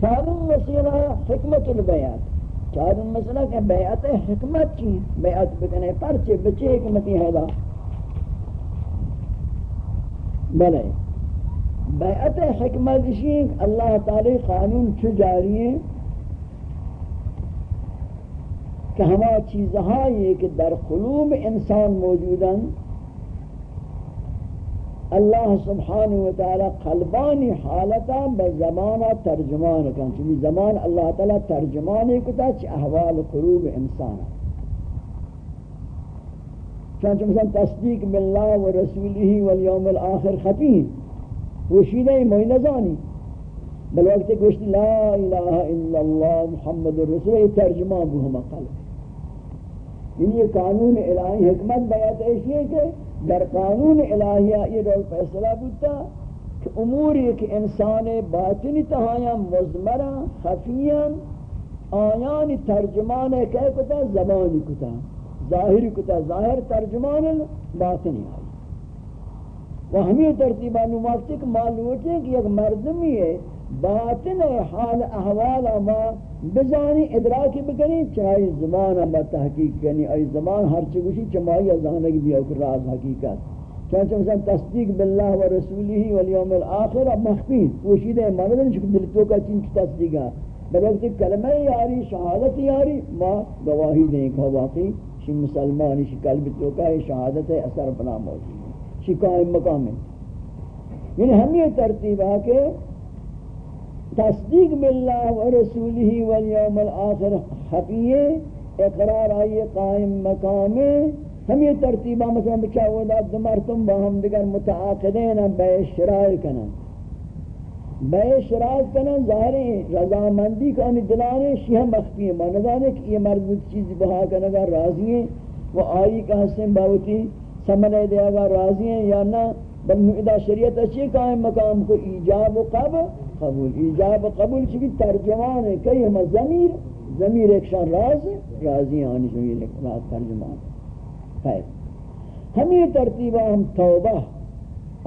چاروں مسئلہ حکمت البیات چاروں مسئلہ کہ بیعت حکمت کی۔ بیعت بکنے پرچے بچے حکمتی ہے دا۔ بلے۔ بیعت حکمت شیخ اللہ تعالی قانون چھ جاری ہے کہ ہما چیزہاں یہ کہ در قلوب انسان موجوداً اللہ سبحانہ وتعالی قلبانی حالتا بزمانہ ترجمان کن. چونکہ زمان اللہ تعالی ترجمانی کتا چی احوال قلوب انسان. چونکہ مثلا تصدیق باللہ و رسولہ والیوم الاخر خفی وشیدہ موئی نزانی بل وقت گوشت لا الہ الا اللہ محمد الرسول ترجمان بہما قلب. یعنی یہ قانون الہی حکمت بیعت ایسی ہے کہ در قانون الہیہ یہ رول فیصلہ بودتا کہ امور ایک انسان باطنی تہایا مزمرا خفیا آیان ترجمان کہہ کتا، زبانی کتا، ظاہری کتا، ظاہر ترجمان باطنی آئی۔ و ہمیں ترتیبہ نماکتے کہ معلومت ہے کہ ایک مردمی ہے، باطن حال احوال ما بزانی ادراکی بکنی چاہی زمان اما تحقیق کنی، ای زمان ہر چگوشی چمائی ازانک بھی اوکر راز حقیقت. چانچہ مثلا تصدیق باللہ و رسولی والیوم الاخر، اب مخفی، پوشیدہ مردن شکل دلتو کا چین کی تصدیقہ بلوقت کلمہ یاری، شہادت یاری، ما گواہی دیں کہ واقعی شی مسلمانی، شی قلب تو کا شہادت ہے اثر بنا موجود ہے، شی قائم مقام ہے. یعنی ہمیں ترتیب ہے کہ تصدیق باللہ و رسولہ والیوم الاخر حقیے اقرار آئیے، قائم مقام ہم یہ ترتیبہ مثلا بچا ودا دمرتم با ہم دیگر متعاقدین ہم بے شرائر کنا بے شرائر کنا ظاہری رضامندی کا انہی دلانے شیح مخفی ہے ماندانے کہ یہ مرد چیز بہا کنگا راضی ہیں۔ وہ آئی کا حسن باوتی سمنے دے گا راضی ہیں یا نہ، بل ادا شریعت اچھی قائم مقام کو ایجاب و قبل قبول، ایجاب و قبول چکی ترجمان ہے کئی ہم ضمیر ضمیر ایک شان راز، راضی آنی ضمیر ایک راز ترجمان. خیر ہمیں ترتیبہ ہم توبہ،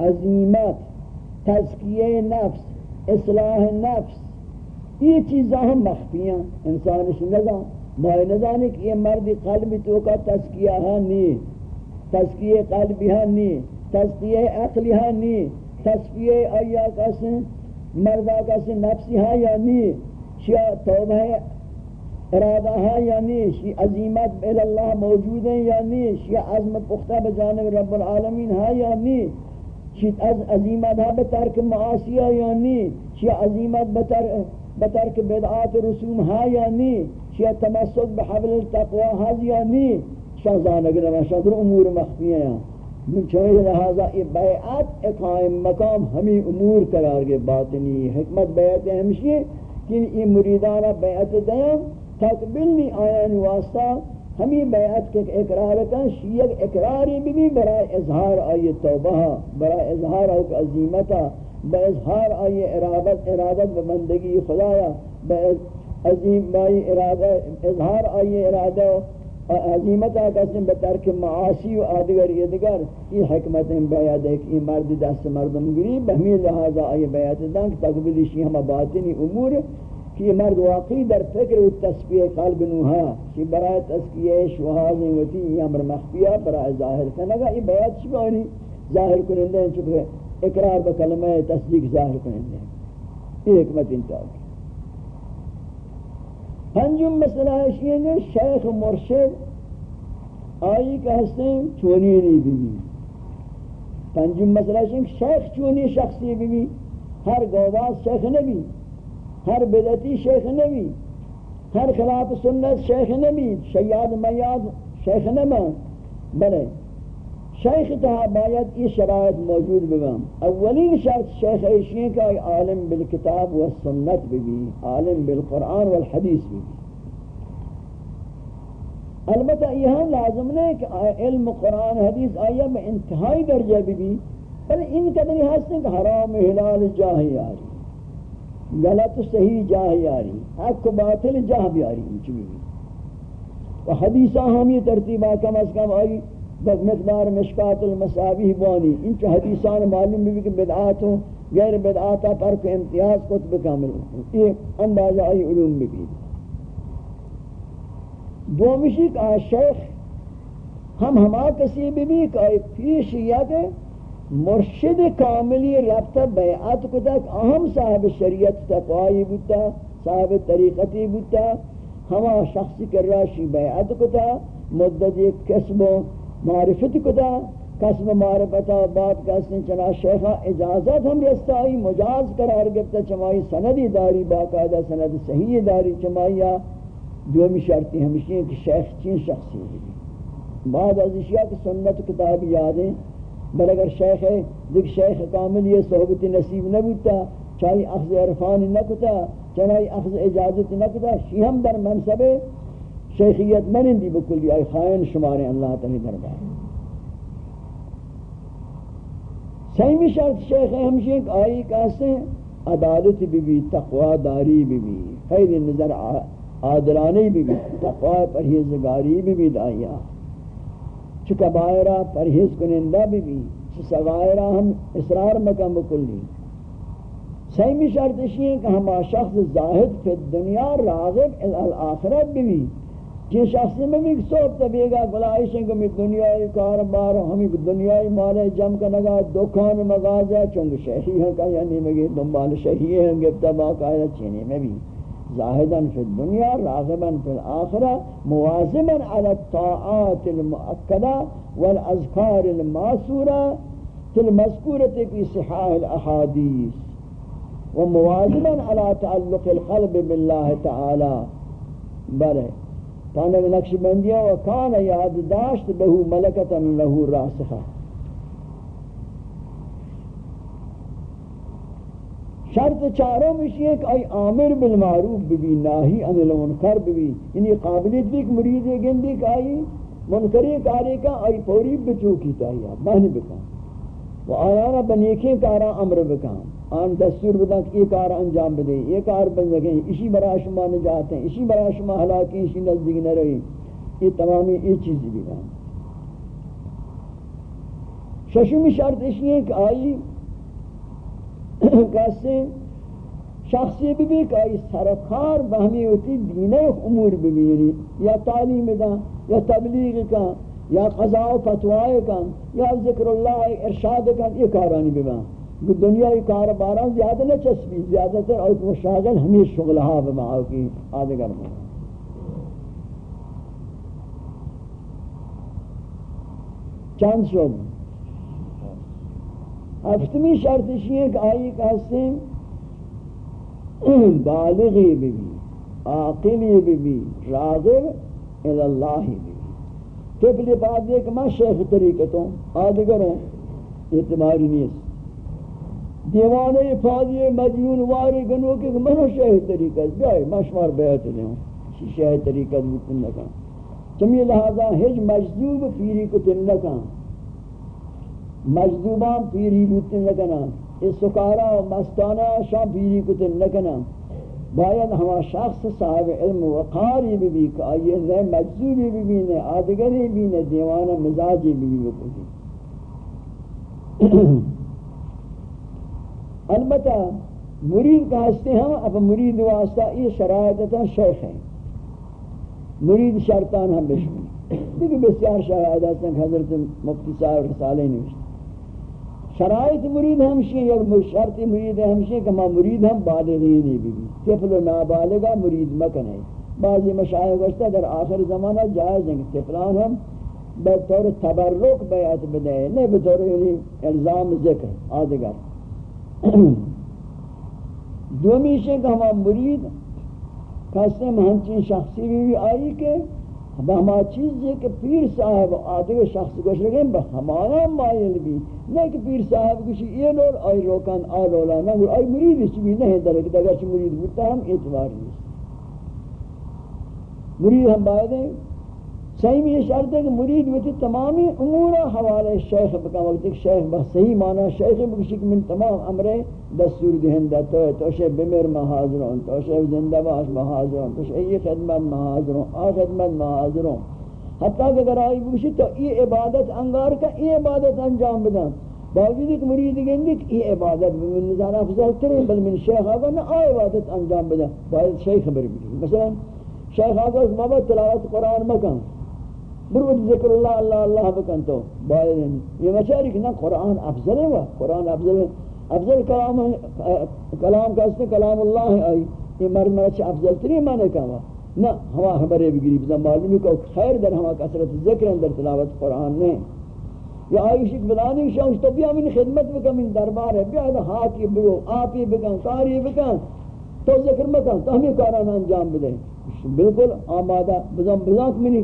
عظیمت تذکیہ نفس، اصلاح نفس، یہ چیزاں ہم مخفیاں انسانش نظام مائے نظانے کہ یہ مرد قلبی تو کا تذکیہ ہاں نہیں تذکیہ قلبی ہاں نہیں تذکیہ عقلی ہاں نہیں تصفیہ آیا کسن مردہ کسن نفسی ہاں یا نہیں شیعہ توبہ ہے، ارادہ ہاں یا نہیں شیعہ عظیمت بید اللہ موجود ہیں یا نہیں شیعہ عظم پختہ بجانب رب العالمین ہاں یا نہیں شیعہ عظیمت ہاں بترک معاصیہ ہاں یا نہیں شیعہ عظیمت بترک بدعات رسوم ہاں یا نہیں شیعہ تمسک بحبل التقوی ہاں یا نہیں شاہ زانگر شاہ در امور مخفیہ ہیں۔ من لہذا یہ بیعت اقائم مقام ہمیں امور قرار گئے باطنی حکمت بیعت ہمشی کہ یہ مریدانہ بیعت دیں تقبلنی آیان واسطہ ہمیں بیعت کے اقرار کن شیعہ اقراری بھی برای اظہار آئی توبہ برای اظہار آئی عظیمتا بے اظہار آئی ارادت ارادت بندگی خدایا بے عظیم بائی ارادت اظہار آئی ارادت عظیمت آکسن بترک معاصی و آدگر یہ دیگر یہ حکمت ان بیعت ہے کہ مرد دست مردم گری بہمی لہذا آئی بیعت دن کہ تقبلی شی ہم باطنی امور کہ یہ مرد واقعی در فکر و تصفیہ قلب نوحا کہ برای تسکیہ شوہاز وطی یہ امر مخفیہ برای ظاہر کنگا یہ بیعت شبانی ظاہر کنندے ہیں چکہ اقرار بکلمہ تصدیق ظاہر کنندے ہیں یہ حکمت انتہا پنجم مسئلہ ہے کہ شیخ مرشد آئی کہ ہستیں چونی نہیں بھی پنجم مسئلہ ہے کہ شیخ چونی شخصی بھی ہر گوباز شیخ نبی۔ ہر بدعتی شیخ نبی۔ ہر خلاف سنت شیخ نبی۔ شیاد میاد شیخ نبی۔ بلے شیخ تہا باید یہ شرائط موجود بگم اولین شرط شیخ ایشین کا عالم بالکتاب والسنت بھی عالم بالقرآن والحدیث بھی البتہ یہاں لازم نہیں کہ علم قرآن حدیث آیا میں انتہائی درجہ بھی بل ان قدری ہستے کہ حرام حلال جاہی آری. غلط صحیح جاہی آری. حق باطل جاہ بھی آری انچو بھی و حدیثہ ہم یہ ترتیبہ کم از کم آئی مقدار مشکات المصابیح بانی۔ ان چو حدیثان معلوم بھی کہ بدعات ہوں، غیر بدعاتا پر کو امتیاز کت بکامل یہ اندازہ آئی علوم بکی دومشی کا شیخ، ہم ہما کسی بھی بھی کہ پیش یا کہ مرشد کاملی رابطہ بیعت کو تک اہم صاحب شریعت تقوائی بودتا صاحب طریقتی بودتا ہما شخصی کر راشی بیعت کو تا مدد کسب و معرفت کو تا کسب معرفت بات کسن چنا شیخہ اجازت ہم رستائی مجاز قرار گفتا چمائی سندی داری، باقاعدہ سند صحیح داری، چمائی دومی شرطی ہمشی ہیں کہ شیخ چین شخصی ہوئی بعد از اشیاء کی سنت کتاب یادیں بل اگر شیخ ہے، دیکھ شیخ کامل یہ صحبت نصیب نہ بودتا چاہی اخذ عرفان نہ کتا چاہی اخذ اجازت نہ کتا شی ہم در منصب شیخیت منندی بکلی آئی خائن شمارے اللہ تعالی دربار سیمی شرط شیخ ہمشی ایک آئی کہتے عدالت بھی بھی تقوی داری بھی بھی خیر نظر عادلانی بھی بھی تقوی پرہیزگاری بھی بھی دائیا چھ کبائرہ پرہیز کنندہ بھی بھی چھ سغائرہ ہم اصرار مکم بکلی سیمی شرط اسی ہے کہ ہما شخص زاہد فی الدنیا راغب الآخرت بھی بھی جن شخص میں بھی سوپ تبیے گا گلائش ہیں میں دنیای کاربار ہمیں دنیای مالے جم کا نگا دکان مغازہ چونگ شہی ہیں کہ یعنی مگی دنبال شہی ہیں گفتا باقاعدہ چینے میں بھی۔ زاہداً فی الدنیا، راغباً فی الآخرہ موازماً على الطاعات المؤکدہ والازکار الماسورہ، فی المذکورة فی صحاح الاحادیث۔ وموازماً على تعلق القلب باللہ تعالی۔ بلے۔ پانے نقش بندیا و وکان یاد داشت لہو ملکتا لہو راسخہ شرط چاروں میں یہ کہ ای عامر بالمعروف بھی ناہی، عن المنکر بھی یعنی قابلیت بھی کہ مرید گندی کا ای منکری کاری کا، ای پوری بچوکی تاہیا بہن بکان. و آیانا بنیکیں کارا امر بکان. آن دستور بدن کہ یہ کار انجام بدے، یہ کار بن جگیں اسی برا شما نجات ہیں، اسی برا شما حلاکی، اسی نزدیک نہ رہی یہ تمامی یہ چیز بھی کان ششمی شرط اسی ہے کہ آئی کسی شخصی بھی بھی کہ آئی سرکار بہمی ہوتی دین امور بھی بھی یعنی یا تعلیم دا، یا تبلیغ کا، یا قضاء و فتوائے کا، یا ذکر اللہ، ارشاد کا، یہ کارانی بھی بھی دنیا کی کارباران زیادہ نہ چسبی، زیادہ تر اور مشاغل ہمیں شغلہا بمعاو کی آدھگر میں۔ چند شغل ہفتمی شرط یہ کہ آئی کہتے ہیں بالغی بھی بھی، عاقلی بھی بھی، راغب الاللہ بھی بھی۔ تبلی بات یہ کہ میں شیخ طریقتوں، آدھگروں اعتباری نہیں ہے دیوانے فاضی مجنون واری گنو کہ منو شیخ طریقت بیائی مشمار بیعت لے ہوں شیخ طریقت بکن لکا چمی لہذا ہج مجذوب پیری کتن لکا مجذوبان پیری بوتن لکنا اس سکارا و مستانا شاہ پیری کتن لکنا باید ہما شخص صاحب علم وقاری بھی بھی کہ آئیے زی مجذوبی بھی بھی نے آدگری بھی نے دیوانا مزاجی بھی بھی بکتی البتہ مرید کا ہستے ہم اب مرید واسطہ یہ شرائطتا شیخ ہیں۔ مرید شرطان ہم بشمیں دیکھ بسیار شرائطات حضرت مفتی صاحب رسالہ نوشت شرائط مرید ہمشی یک شرط مرید ہمشی کہ ما مرید ہم بالغینی بھی بھی طفل و نابالغہ مرید مکنے بعضی مشاہد گوشتا در آخر زمانہ جائز ہیں کہ طفلان ہم بطور تبرک بیعت بدے نہیں بطور یعنی الزام ذکر، آدھگر۔ دومی شے کہ ہم مرید کہتے ہیں ہمچین شخصی بھی بھی آئی کہ ہما چیز یہ کہ پیر صاحب آدھے شخص گوش لگے ہمارا مائل بھی نہیں کہ پیر صاحب کسی یہ نور آئی روکان آ رولا نہ گو آئی مرید اس بھی نہیں درک دگر چی مرید بودتا ہم اعتبار نہیں مرید ہم باید ہیں صحیح یہ شرط ہے کہ مرید ہوتی تمامی امور حوالے شیخ بکا وقت ایک شیخ بس صحیح معنی شیخ بکشی کہ من تمام امرے دستور دہندہ تو ہے، تو شیخ بمیر میں حاضرون تو شیخ زندہ باش میں حاضرون تو شیخ یہ خدمت میں حاضرون آ خدمت میں حاضرون حتیٰ کہ اگر آئی بکشی تو یہ عبادت انگار کا یہ عبادت انجام بدن۔ باوجود ایک مرید گندی کہ یہ عبادت من نظر افضل ترین، بل من شیخ آگا نا آ عبادت انجام بدا باید شیخ خبر بھی مثلا شیخ آگا اس بابا تلاوت قرآن مکن۔ برود ذکر اللہ اللہ اللہ بکن تو باید یہ مچاری کہ نا قرآن افضل ہے وہ قرآن افضل ہے افضل کلام ہے کلام کا اس نے کلام اللہ ہے آئی یہ مرد مرد افضل ترین مانے کہا نہ ہوا خبریں بگری بزن معلومی کہ خیر در ہما کثرت ذکر اندر تلاوت قرآن نے یا آئیش ایک بلانی شاوش تو بیا من خدمت بکن من دربار ہے بیا ہاکی برو آپی بکن کاری بکن تو ذکر مکن تو ہمیں کاران انجام بدے بالکل آمادہ بزن بزن منی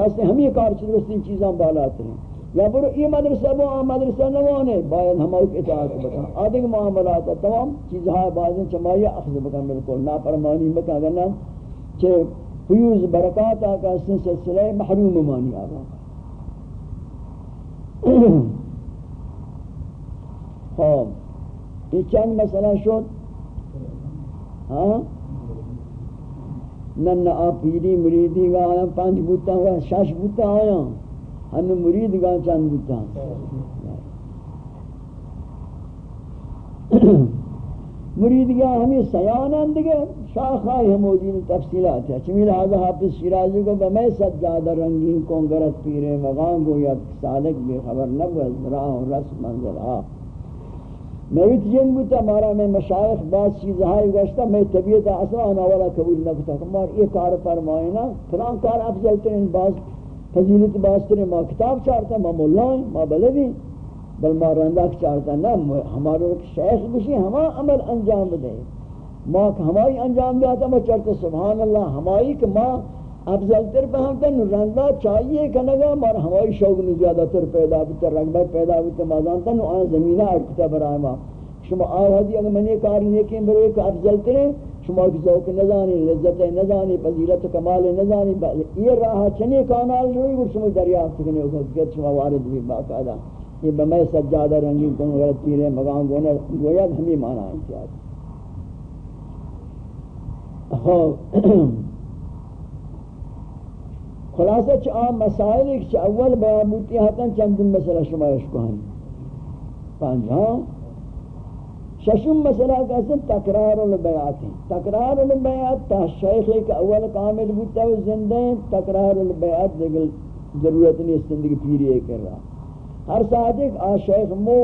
خستے ہمیں کار چدرستی چیزاں بالات ہیں یا برو، یہ مدرسہ بو آم مدرسہ نوانے باید ہم اوک اطاعت بکن۔ آدھگ معاملات تمام چیزہاں بازن چمائیہ اخذ بکن۔ بالکل ناپرمانی بکن اگر نا چھے فیوز، برکات آکا سن سلسلہ محروم مانی آگا خواب یہ چند مسئلہ شد۔ ہاں؟ نن آپ پیری مریدی گا آیا، پانچ بوتا ہوا، شش بوتا آیا۔ ہن مرید گا چند بوتا مرید گا ہمیں سیانند گا شاخائی ہمودین تفصیلات ہے۔ چمی لہذا حافظ شیرازی کو بمی سجادہ رنگین کونگرت پیرے مغان گو یا سالک بے خبر نبوز راہ و رس منظر آ۔ میں جن بوتا، مارا میں مشایخ بعض چیزہائی گشتا، میں طبیعت اصلا آنا والا قبول نہ نکتا مار یہ کار فرمائینا، فلان کار افضل ترین بعض فضیلت بعض ترین ما کتاب چارتا، ما مولائیں، ما بلدیں، بل ما رندک چارتا نا ہمارو شیخ بشی، ہما عمل انجام دے۔ ما ہمائی انجام دیا تھا میں چرتا سبحان اللہ، ہمائی کہ ما افضل تر فہمتا رندہ چاہیے کنگا مار ہمائی شوق نو زیادہ تر پیدا بیتا رنگبت پیدا بیتا مازانتا نو آن زمینہ اٹکتا برای ما. شما آوازی اگر منی کار نیکیں برو ایک افضل ترے شما کی ذوق نزانی، لذت نزانی، فضیلت کمال نزانی یہ راہ چنی کانال روئی گر شما دریافت کنے اگر شما وارد بھی باقاعدہ یہ بمے سجادہ رنگین کن غلط پیرے مقام گونا گویا ہمیں مانا انتیاد خلاصہ چاہ مسائل ایک چاہ اول بیان بوتی حتن چند مسئلہ شمایش کو ہم پانچ ہاں ششم مسئلہ کہتے ہیں تقرار البیعات ہیں تقرار البیعات تا شیخ ایک اول کامل بوتا ہے زندہ ہیں تقرار البیعات دیکھ ضرورت نہیں زندگی پیری ہے کر رہا ہر ساتھ ایک آ شیخ مو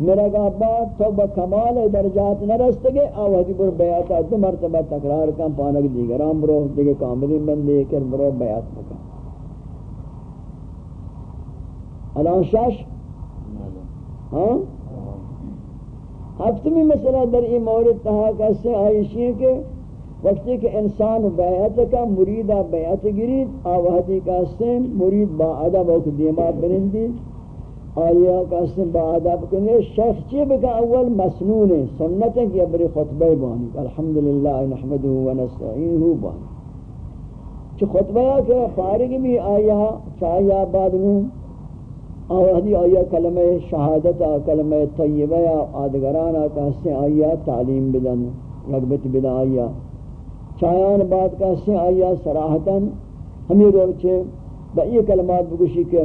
میرا گا بعد تو با کمال درجات نہ رستگے آوازی بر بیعتا دو مرتبہ تقرار کم، پانک دیگران برو دیگر کاملی بندے کر برو بیعت بکا الان شش؟ ہاں ہفتمی مسئلہ در این مورد تہا کیسے آئیشی ہے کہ وقتی کہ انسان بیعت کا مرید بیعت گرید آوازی کیسے مرید با عدب اوک دیما برندی آیا کسی با ادب کنه شیخ چی بکن اول مسنون سنت ہے کہ ابری خطبہ بانی۔ الحمدللہ نحمده و نستعینه بانی۔ چی خطبہ کہ فارغ بھی آیا، چاہیا بعد میں آوازی آیا کلمہ شہادت، کلمہ طیبہ آدگران کسی آیا، تعلیم بدن رغبت بدن آیا۔ چاہیان بعد کسی آیا، صراحتا۔ ہمیں روچے با یہ کلمات بگوشی کہ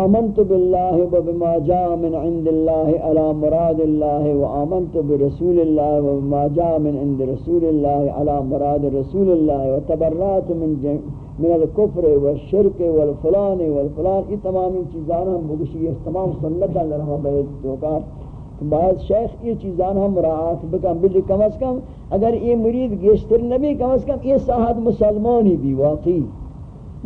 آمنت بالله وبما جاء من عند الله على مراد الله وآمنت برسول الله وبما جاء من عند رسول الله على مراد رسول الله وتبرأت من من الكفر والشرك والفلان والفلان یہ تمام چیزاں ہم بگشی یہ تمام سنت اللہ رحمہ بیت توکا. بعد شیخ یہ چیزاں ہم مراعات بکم بلی کم از کم اگر یہ مرید گیشتر نبی، کم از کم یہ صاحب مسلمانی بھی واقعی.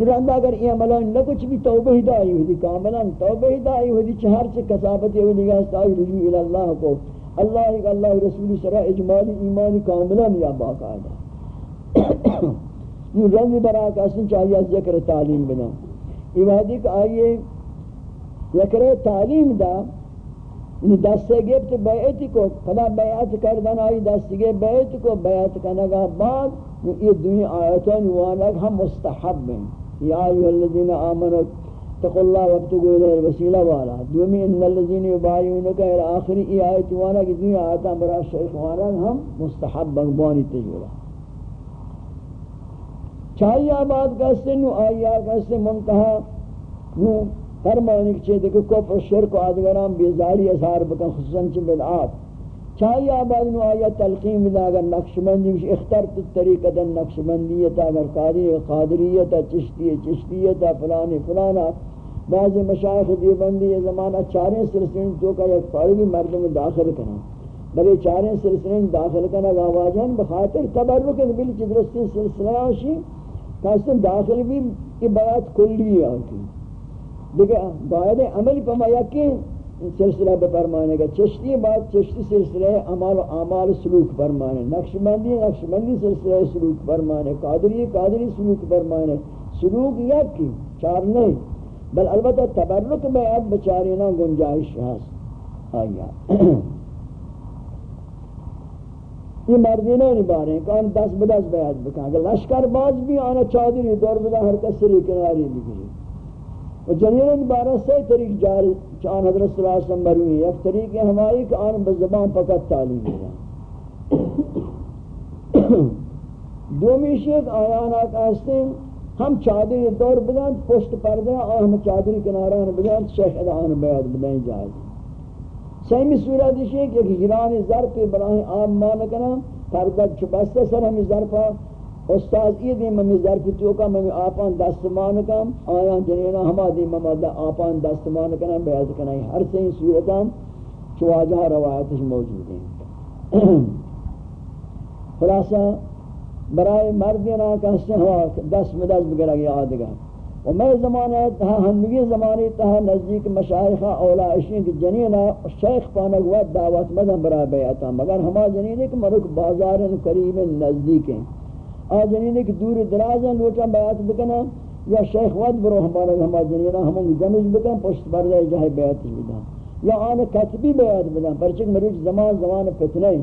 رندہ اگر یہ عملان نہ کچھ بھی توبہ ہدائی ہوئی کاملا توبہ ہدائی ہوئی چہر سے کسابت ہوئی نگاہ استائی رجوع الاللہ کو۔ اللہ ایک اللہ رسول سرا اجمالی ایمانی کاملا یا باقاعدہ۔ یہ رنگ برا کسن چاہیے ذکر تعلیم بنا۔ یہ وحدی کہ آئیے ذکر تعلیم دا۔ یعنی دستے گفت بیعت کو خدا بیعت کردن آئی دستے گفت بیعت کو، بیعت کنگا بعد یہ دنیا آیتان وانک ہم مستحب ہیں۔ یا ایوہ الذین آمنوا، تقوا اللہ وابتگو الہ الوسیلہ والا۔ دومی، ان الذین یبایونکا الى آخری، ای آیت وانا کی دنیا آیتا برا شیخ وانا ہم مستحب بغبانی تجورا چاہیے آباد کہستے نو آیا کہستے منتحہ نو فرمانی کہ چیز کہ کفر، شرک و آدگران بیزاری اظہار بکن، خصوصاً چی بدعات۔ چاہیے آباد نو آیا تلقیم بدا اگر نقش نقشبندی مش اخترت طریقتا نقشبندیتا اگر قادری قادریتا چشتی چشتیتا فلانی فلانا بعض مشایخ دیوبندی یہ زمانہ چاریں سلسلیں جو کا یک فارغی مردم داخل کرنا۔ بلے چاریں سلسلیں داخل کرنا گاواجان بخاطر تبرک بلی چدرستی سلسلہ آشی کہاستن داخل بھی یہ بیعت کلی آتی۔ دیکھیں، باید عمل پما یقین سلسلہ بفرمانے گا۔ چشتی بات، چشتی سلسلہ عمال و عمال سلوک فرمانے۔ نقش بندی نقش بندی سلسلہ سلوک فرمانے۔ قادری قادری سلوک فرمانے۔ سلوک یک کی، چار نہیں۔ بل البتہ تبرک میں اب بچاری نا گنجائش ہے آیا۔ یہ مردینہ نہیں بارے ہیں کہ دس بدس بیعت بکن اگر لشکر باز بھی آنا چادری دور بدا ہر کس سری کناری بگری و جنین بارہ سے طریق جاری چان حضرت صلی اللہ علیہ وسلم بروی ایک طریق ہماری کہ آن بزبان پکت تعلیم دیا دومی شیخ آیانا کہستے ہیں ہم چادری دور بدن پشت پردے اور ہم چادری کناران بدن شیخ ادعان بیعت بدن جائز سیمی صورت ہے کہ گرانی ظرف براہیں آم مان کنا پردہ چپستے سر ہمیں ظرفہ استاد یہ دی ممی ظرف تو کا ممی آپان دستمان کم، آیا جنینا ہما دی میں ممی آپان دستمان کنا بیعت کنا ہر سین صورتاں چواجہ روایتش موجود ہیں۔ خلاصہ، برائے مردینا کہستے ہوا دس مدد بگرہ گیا آدھگا۔ و میں زمانے تہا ہنوی زمانے تہا نزدیک مشایخہ اولا اشین کی جنینا شیخ پانک وقت دعوت مدن برائے بیعتا مگر ہما جنینے کہ مرک بازار قریب نزدیک ہیں۔ آ جنینے کہ دور دراز ہیں لوٹا بیعت بکنا یا شیخ وقت برو ہمارا ہما جنینا ہمیں جمج بکن، پشت بردے جہے بیعت بکن۔ یا آن کتبی بیعت بکن، پرچک مروچ زمان زمان فتنے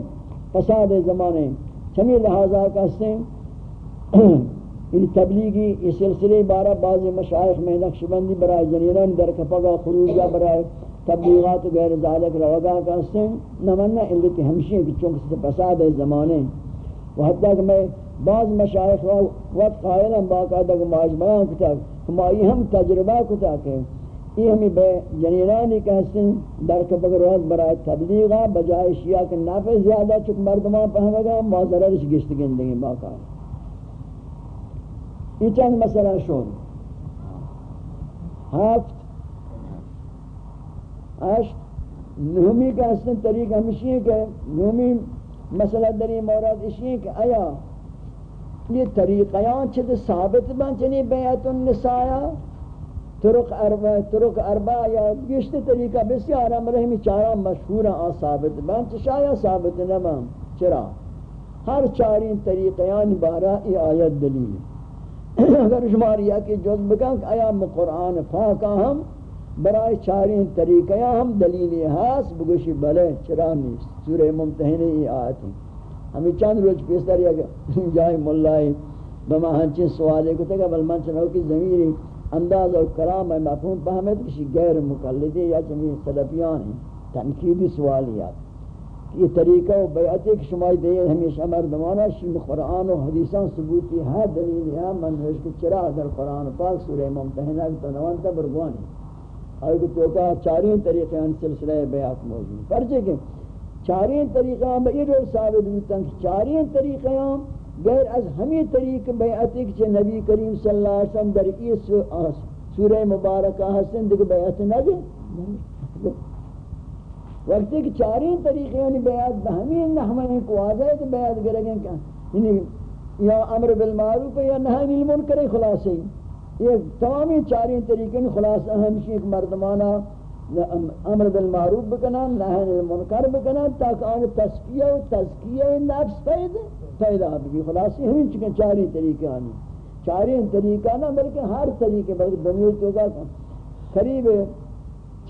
فساد زمانے چمی لہذا کہتے ہیں ان تبلیغی، یہ سلسلے بارہ بعض مشایخ میں نقش بندی برائے جنیران در کپگا خروجہ برائے تبلیغات غیر ذالک روگا کہتے ہیں۔ نمنا علتی ہمشی ہے کہ چونکہ فساد ہے زمانے و حتیٰ کہ میں بعض مشایخ وقت قائل ہم باقاعدہ کہ معاش بیان کتا کہ مائی ہم تجربہ کتا کہ یہ ہمیں بے جنینانی کہ حسن در کبگر روز برای تبلیغا بجائے شیعہ کے نافع زیادہ چک مردمان پہمے گا معذرش گشت گندگی باقا یہ چند مسئلہ شون ہفت اشت نومی کا حسن طریق ہمشی ہے کہ نومی مسئلہ دری مورد اشی ہے کہ آیا یہ طریقیان چھتے ثابت بن چنی بیعت النساء طرق اربع طرق اربع یا گشت طریقہ بسیار امر ہمی چارا مشہور ہیں ثابت بن چشایا ثابت نمام چرا؟ ہر چارین طریقیان بارا ای آیت دلیل اگر شماریا کی جز بکن کہ آیا قرآن پاکا ہم برای چارین طریقیاں ہم دلیلی ہاس، بگوشی بلے، چرا نیست۔ سورہ ممتحنی ای آیت ہیں ہمیں چند روز پیستر یا جائے ملائی بما ہنچین سوالے کو تکا، بل من چنہو کی زمینی انداز اور کرام ہے، مفہوم پہمت کسی غیر مقلدی یا چمی سلفیان ہیں، تنقیدی سوالیات۔ یہ طریقہ و بیعت ایک شمائی دے، ہمیشہ مردمانا شیم قرآن و حدیثان ثبوتی ہے دلیل ہے من روش کے چرا در قرآن پاک سورہ ممتحنہ کی تنوانتا برگوانی اور کہ تو کہا چارین طریقے ان سلسلہ بیعت موجود۔ پرچے کہ چارین طریقہ ہم یہ جو ثابت ہوتا ہے چارین طریقہ ہم غیر از ہمی طریق بیعت کہ نبی کریم صلی اللہ علیہ وسلم در اس سورہ مبارکہ حسن دیکھ بیعت نہ دے وقتی کہ چارین طریقے یعنی بیعت ہمیں نحمن کو واضح ہے کہ بیعت گرگیں کیا یعنی یا امر بالمعروف یا نہی عن المنکر خلاصے یہ تمامی چارین طریقے خلاصہ ہمشی ایک مردمانہ امر بالمعروف بکنا نہی عن المنکر بکنا تاکہ آن تسکیہ و تزکیہ نفس پیدا پیدا بھی خلاصی ہمیں چکے چاری طریقے آنی. چاری طریقہ نہ، بلکہ ہر طریقے بلکہ دنیا تو کا قریب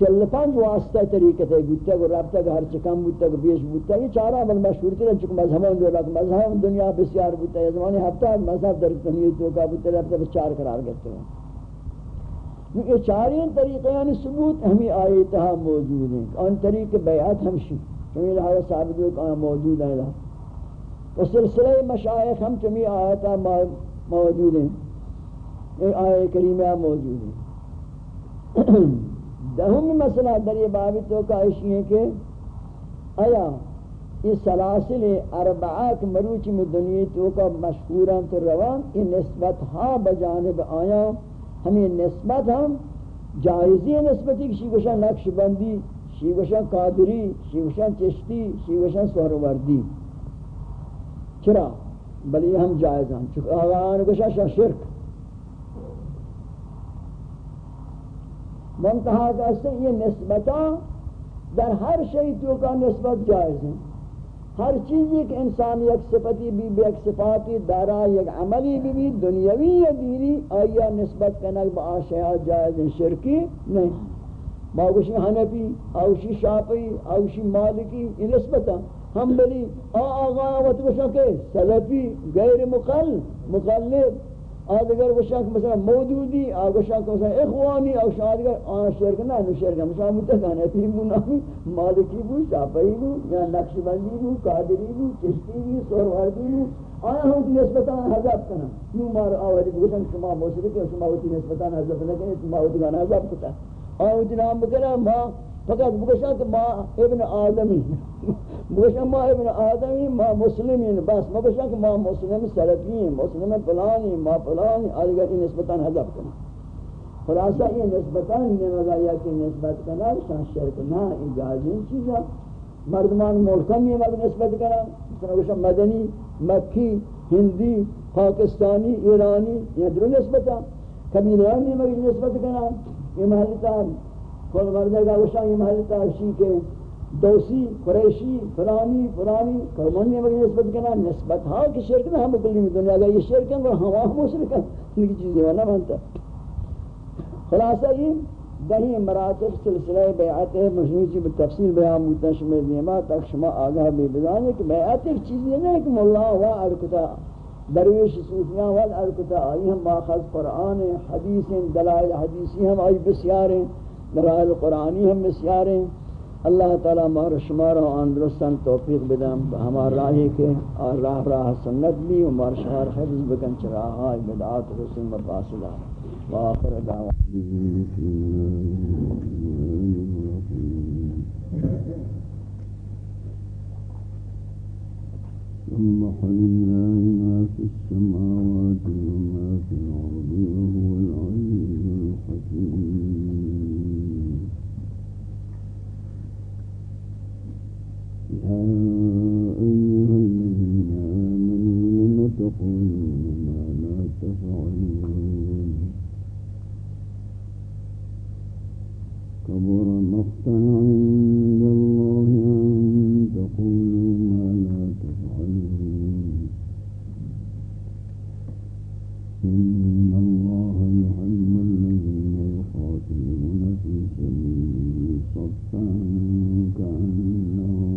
چل پانچ واسطہ طریقے تھے گتا کو رابطہ کا ہر چکم بوتا کو بیش بوتا یہ چارہ بل مشہور تھے چکہ مذہبوں جو لگ مذہب دنیا بسیار بوتا ہے زمانے ہفتہ مذہب در دنیا تو کا بوتا رابطہ چار قرار گئتے ہیں یہ چارین طریقے یعنی ثبوت ہمیں آئے آیتہ ہاں موجود ہیں۔ ان طریق بیعت ہمشی چونکہ لہذا ثابت ہو کہ موجود ہیں۔ تو سلسلہ مشایخ ہم چمی آیتا ہاں موجود ہیں۔ ایک آیہ کریمہ ہاں موجود ہیں۔ دہم مسئلہ در یہ بابی تو کا ہے کہ آیا یہ سلاسل اربعات مروچ میں دنیا تو کا مشہوران تو روان، یہ نسبت ہاں بجانب آیا ہمیں نسبت ہم جائزی نسبتی کی شیوشا نقش بندی شیوشا قادری شیوشا چشتی شیوشا سہروردی چرا؟ بلی ہم جائز ہیں چکہ آغان کشا شرک۔ منتہا کہتے ہیں یہ نسبتاں در ہر شئی تو کا نسبت جائز ہیں۔ ہر چیز ایک انسان یک صفتی بھی بھی ایک صفاتی دارا، یک عملی بھی بھی دنیاوی یا دینی آیا نسبت کنک با آشیات جائز شرکی نہیں۔ باوشی حنفی، اوشی شاپی اوشی مالکی، یہ نسبتاں ہم بلی، آ آغا وقت بشا سلفی غیر مقل مقلب آدگر وشاک مثلا مودودی آگوشاک مثلا اخوانی او شادگر آن شرک نه نو شرک مثلا متکانه پی بو نامی مالکی بو شاپئی بو، یا نقش بندی بو، قادری بو، چشتی بو، سوروردی بو، آیا ہم تی نسبتان حضب کنا نو مار آوازی بگوشن شما موسیقی کہ شما ہوتی نسبتان حضب نکنی شما ہوتی گانا حضب کتا۔ آوازی نام بکنا ما فقط بگوشن کہ ما ابن آدمی۔ بگوشن ما ابن آدمیم ما مسلمین. بس ما بگوشن که ما مسلم سلفیم مسلم فلانیم ما فلانی. آره آدگر این نسبتاً حضب کنیم خلاصا این نسبتاً نمزاییت که نسبت کنن شان شرک نه اجازه چیزا. مردمان ملکم ما نسبت کنن مثلا گوشن مدنی مکی هندی پاکستانی ایرانی یہ درو نسبتا. کبیلانی مرد نسبت کنن یہ محلتا کل مردگا گوشن یہ محلتا شیکه. دوسی، قریشی، فلانی فلانی کرمانی مگی نسبت کنا نسبت ہاں کہ شرک نہ، ہم کلی میں دنیا گا یہ شرک ہے ہم ہم مشرک ہیں یہ چیز یہ نہ مانتا خلاصہ یہ دہی مراتب سلسلہ بیعت ہے، مجموعی بتفصیل بیان متشمل دیما تک شما آگاہ بے بدانے کہ بیعت ایک چیز یہ نہیں کہ مولا و ارکتا درویش صوفیان و ارکتا آئی ہم ماخذ قرآن حدیث دلائل حدیثی ہم، آئی بسیار ہیں دلائل قرآنی ہم بسیار ہیں اللہ تعالی ہمارا شمارا آن درستان توفیق بدم، ہمار راہی کے اور راہ راہ سنت بھی ہمارا شمار حفظ بکن چراہائی بدعات رسول مباصلہ وآخر سبح لله ما في السماوات وما في الأرض وهو العزيز أيها الذين آمنوا لم تقولون ما لا تفعلون. كبر مقتا عند الله أن تقولوا ما لا تفعلون. إن الله يحب الذين يقاتلون في سبيله صفا كأنهم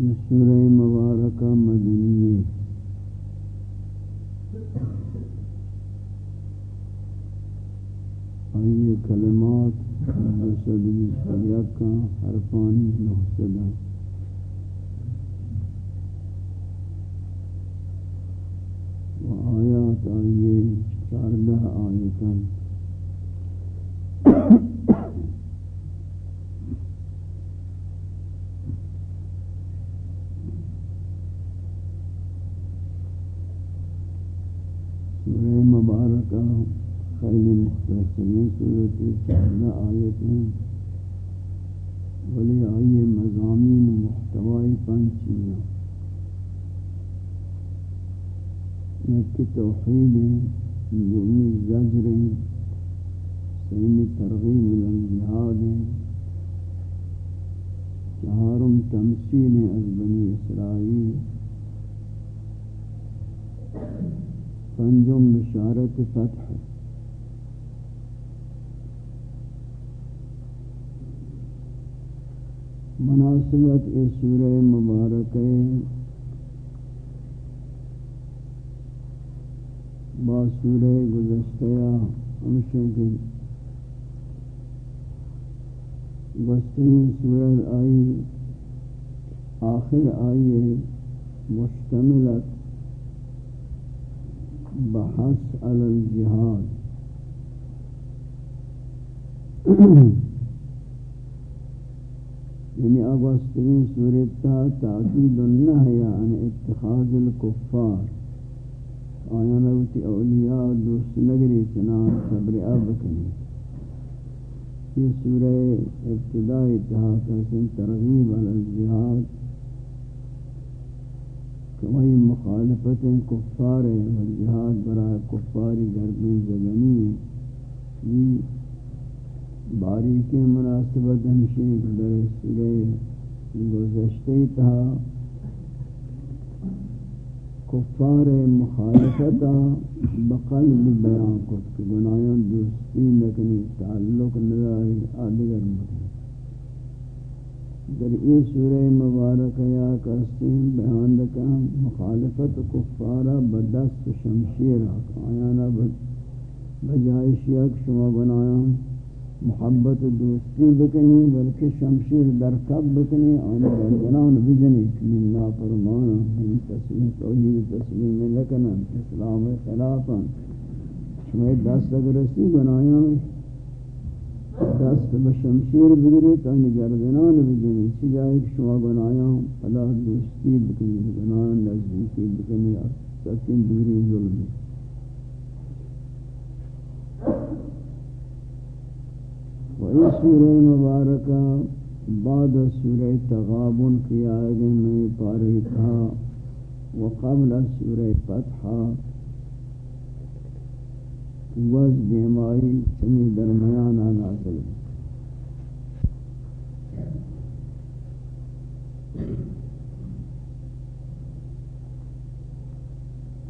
سورہ مبارکہ مدنی آئیے کلمات دوسری یکا حرفانی نحسدہ و آیات آئیے چاردہ آیتاں سورہ مبارکہ خیلی مختصرین صورت چاہنا آیت ہیں ولی آئیے مضامین محتوائی پانچ چیزیں ایک توحید ہے، دومی زجر ہے سیمی ترغیب الانجہاد ہے۔ چہارم تمثیل ہے از بنی اسرائیل۔ پنجم بشارت فتح۔ ہے مناسبت اس سورہ مبارک با سورہ گزشتہ ہمشہ کے گزشتہ سورہ آئی آخر آئی مشتملت بحث علی الجہاد۔ یعنی اگوستین صورتا تعقید النحی عن اتخاذ الكفار آیا نوتی اولیاء دوست نگری چنان صبر اب کنی یہ سورہ ابتدائی تحاکہ سن ترغیب علی الجہاد. کمائی مخالفت کفار ہے والجہاد برای کفاری گردن زدنی. ہے یہ باریکی مناسبت ہمشی در سورہ گزشتے تھا کفار مخالفتا بقلب بیان کت کہ گناہوں دوستی نکنی، تعلق نداری آدگر مکنی در این سورہ مبارک یا کستیم بیان دکا مخالفت کفارا بدست شمشیر آیانا بجائش یک شما گناہوں محبت دوستی بکنی، بلکہ شمشیر در کب بکنی، آن جنان بجنی من نا فرمانا من تسلیم توحید تسلیم لکنا اسلام خلافا شما دست اگر رسی گناہیاں دست بشمشیر بگری تانی گردنان بجنی. چی جائے کہ شما گناہیاں پدا دوستی بکنی گناہیاں نزدیکی بکنی سکین بگری ظلمی. Thank you. وہی سورہ مبارکہ بعد سورہ تغابن کی آگے میں پاری تھا وقبل سورہ فتحہ وز دیمائی چمی درمیانا نازل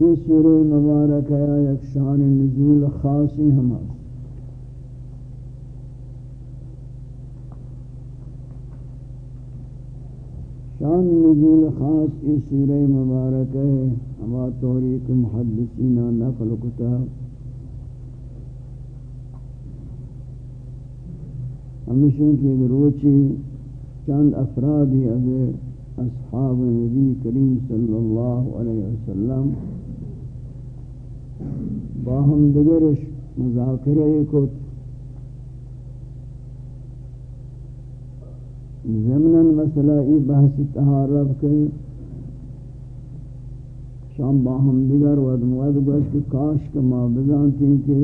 یہ سورہ مبارکہ یک شان نزول خاصی ہمارے شان نزول خاص کی سورہ مبارک ہے ہما توریق محدثین نقل کتاب۔ ہمیشہ کی روچی چند افرادی از اصحاب نبی کریم صلی اللہ علیہ وسلم باہم دگرش مذاکرہ کت۔ ضمن مسئلہ ای بحث تحارب کے شام باہم دیگر ود مواد گوش کہ کاش کا ما بزانتی کہ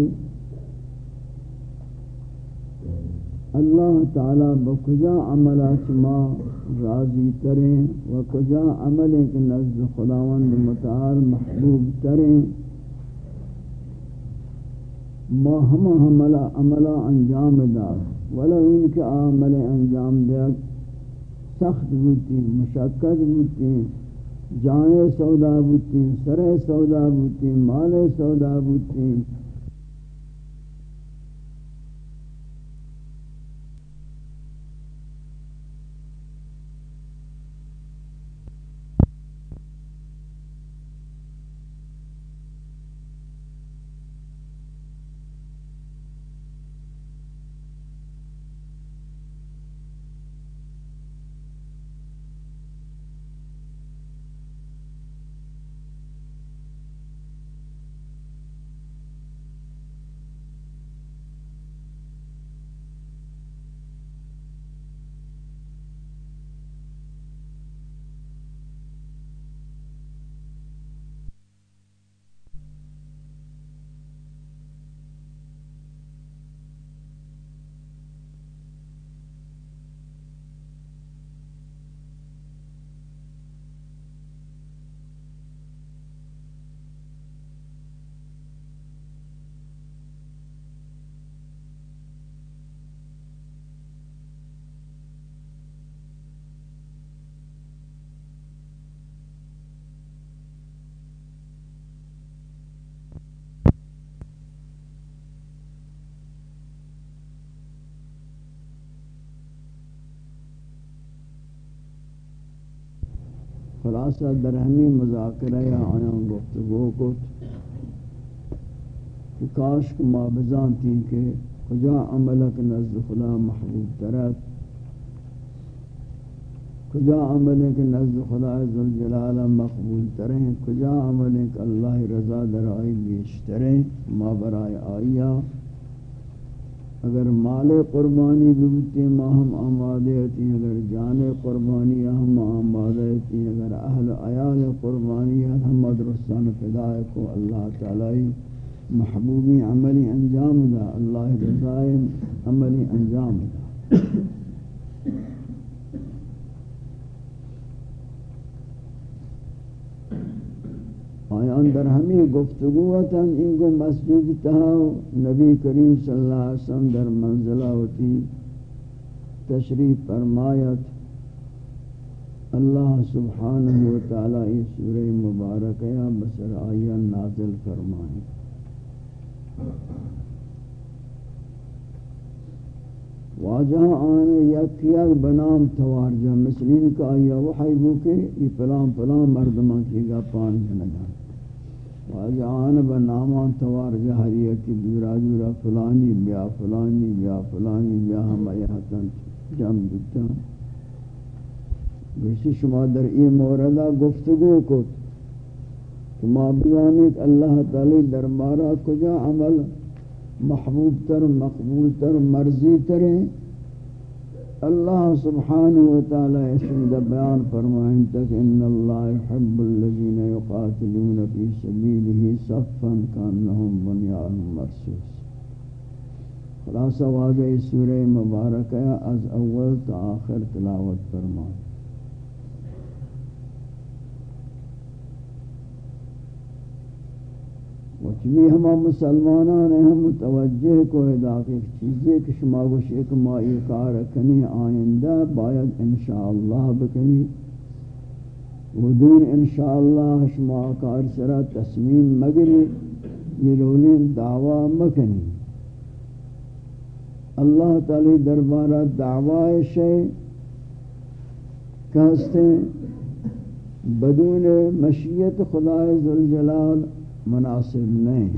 اللہ تعالی بکجا عملات ما راضی تریں و کجا عملیں کہ نزد خداوند متعال محبوب تریں ما ہم حملہ عملہ انجام دا ولو ان کے عمل انجام دیا سخت بوتی مشقت بوتی جانے سودا بوتی سرے سودا بوتی مال سودا بوتی خلاصہ درہمی مذاکرہ یا آیاں گفتگو کو کہ کاش کو ما بزانتی کہ کجا عملک نزد خدا محبوب ترت کجا عملک نزد خدا ذوالجلال مقبول تریں کجا عملک اللہ رضا در آئی بیشتریں ما برائے آئیہ اگر مال قربانی بھی ما ہم آمادے ہوتی اگر جان قربانی ہم آمادے ہوتی اگر اہل عیال قربانی ہم مدرسان فدائے کو اللہ تعالی محبوبی عملی انجام دا اللہ رضائے عملی انجام دا آیان در ہمیں گفتگوتا ان کو مسجد تہا نبی کریم صلی اللہ علیہ وسلم در منزلہ ہوتی تشریف فرمایت اللہ سبحانہ وتعالی اس سورہ مبارکہ بسر آیان نازل فرمائیں واجہ آنے یک یک بنام توارجہ مثلین کا آیا وحی بو کے یہ پلان پلان مردمان کی گا پان جنگان واجہ آنے بنامان توارجہ ہر دورا دورا فلانی بیا فلانی بیا فلانی بیا ہم آیاتاں جم دیتا بیسی شما در ای موردہ گفتگو کت۔ کہ ما اللہ تعالی دربارہ کجا عمل محبوب تر، مقبول تر، مرضی تر اللہ سبحانہ وتعالی اسم دا بیان فرمائیں تک ان اللہ يحب الذين يقاتلون في سبيله صفا كانهم بنيان مرصوص۔ خلاصہ واضح سورہ مبارکہ از اول تا آخر تلاوت فرمائیں۔ کچھ وچمی ہما مسلمانان ہم متوجہ کو اداقی چیزیں کہ شما گوش ایک مائی کار کنی آئندہ باید انشاءاللہ بکنی۔ ودون انشاءاللہ شما کار سرا تسمیم مگری یہ رولین دعویٰ مکنی۔ اللہ تعالی دربارہ دعوی شے کہستے بدون مشیت خدا ذوالجلال مناسب نہیں۔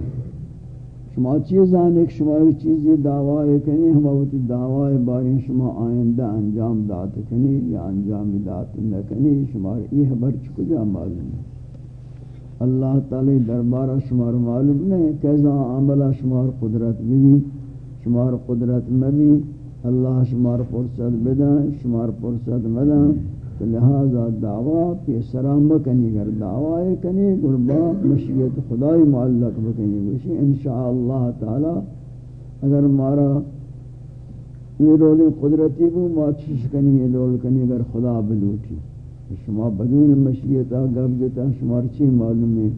شما چیزان ایک شما ایک چیزی دعوی کنی ہم اوتی دعوی باری شما آئندہ انجام دات کنی یا انجام دات نکنی، شما یہ خبر چکجا معلوم ہے اللہ تعالی دربارہ شمار معلوم نہیں کیسا عملہ شمار قدرت بھی شمار قدرت میں بھی اللہ شمار فرصت بدن شمار فرصت مدن تو لہذا دعویٰ پی سرام بکنی گر دعوی کنی گربا مشیت خدای معلق بکنی گوشی انشاءاللہ تعالی اگر مارا یہ رولی قدرتی بھی ما چیز کنی، یہ رول کنی، اگر خدا بلوٹی۔ شما بدون مشیتا گب دیتا شمار چی معلوم ہے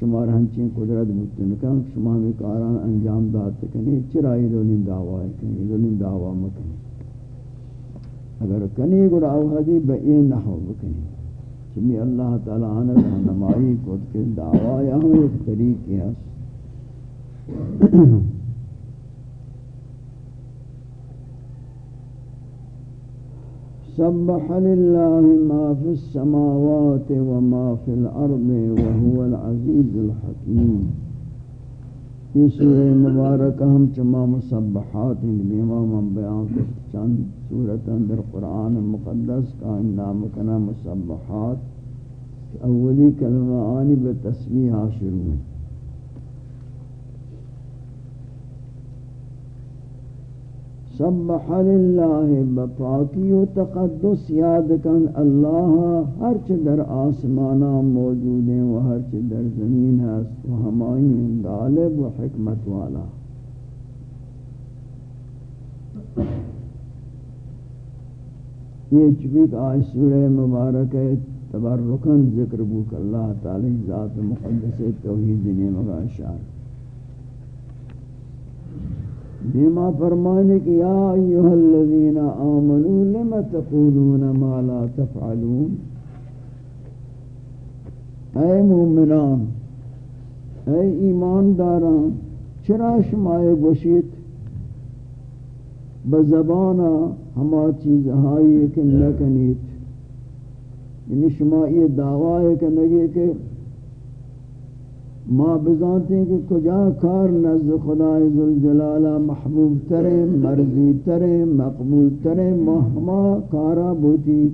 شما ہنچین قدرت بودتن کن شما ہمیں کاران انجام دات کنی چرائی دولین دعوی کنی؟ دولین دعوی مکنی؟ اگر کنی گر آوہدی بئی نحو بکنی۔ چمی اللہ تعالی عنہ رہنمائی کود کے دعوی ہم ایک طریقی ہے سبح لله ما في السماوات وما في الأرض وهو العزيز الحكيم یہ سورہ مبارکہ ہم چما مصبحات ہیں دیما من بیان کو چند سورت اندر قرآن مقدس کا نام کنا مصبحات اولی کلمہ آنی بتسبیحہ شروع ہیں سبح للہ، بپاکی و تقدس یاد کن، اللہ ہر چ در آسمانا موجود ہیں و ہر چ در زمین ہے و ہمائی غالب و حکمت والا۔ یہ چبک آج سورہ مبارک ہے تبرکن ذکر بوک اللہ تعالی ذات مقدس توحید نے مگا اشار فرمانے کہ یا ایوہ الذین آمنوا لما تقولون ما لا تفعلون؟ اے مومنان، اے ایمانداران، چرا شمائے گوشیت بزبانا ہما چیز ہائی کہ نکنیت یعنی شما یہ دعوی کہ نگے کہ ما بزانتے ہیں کہ کجا کار نزد خدا ذوالجلالہ محبوب ترے، مرضی ترے، مقبول ترے مہما کارا بوتی۔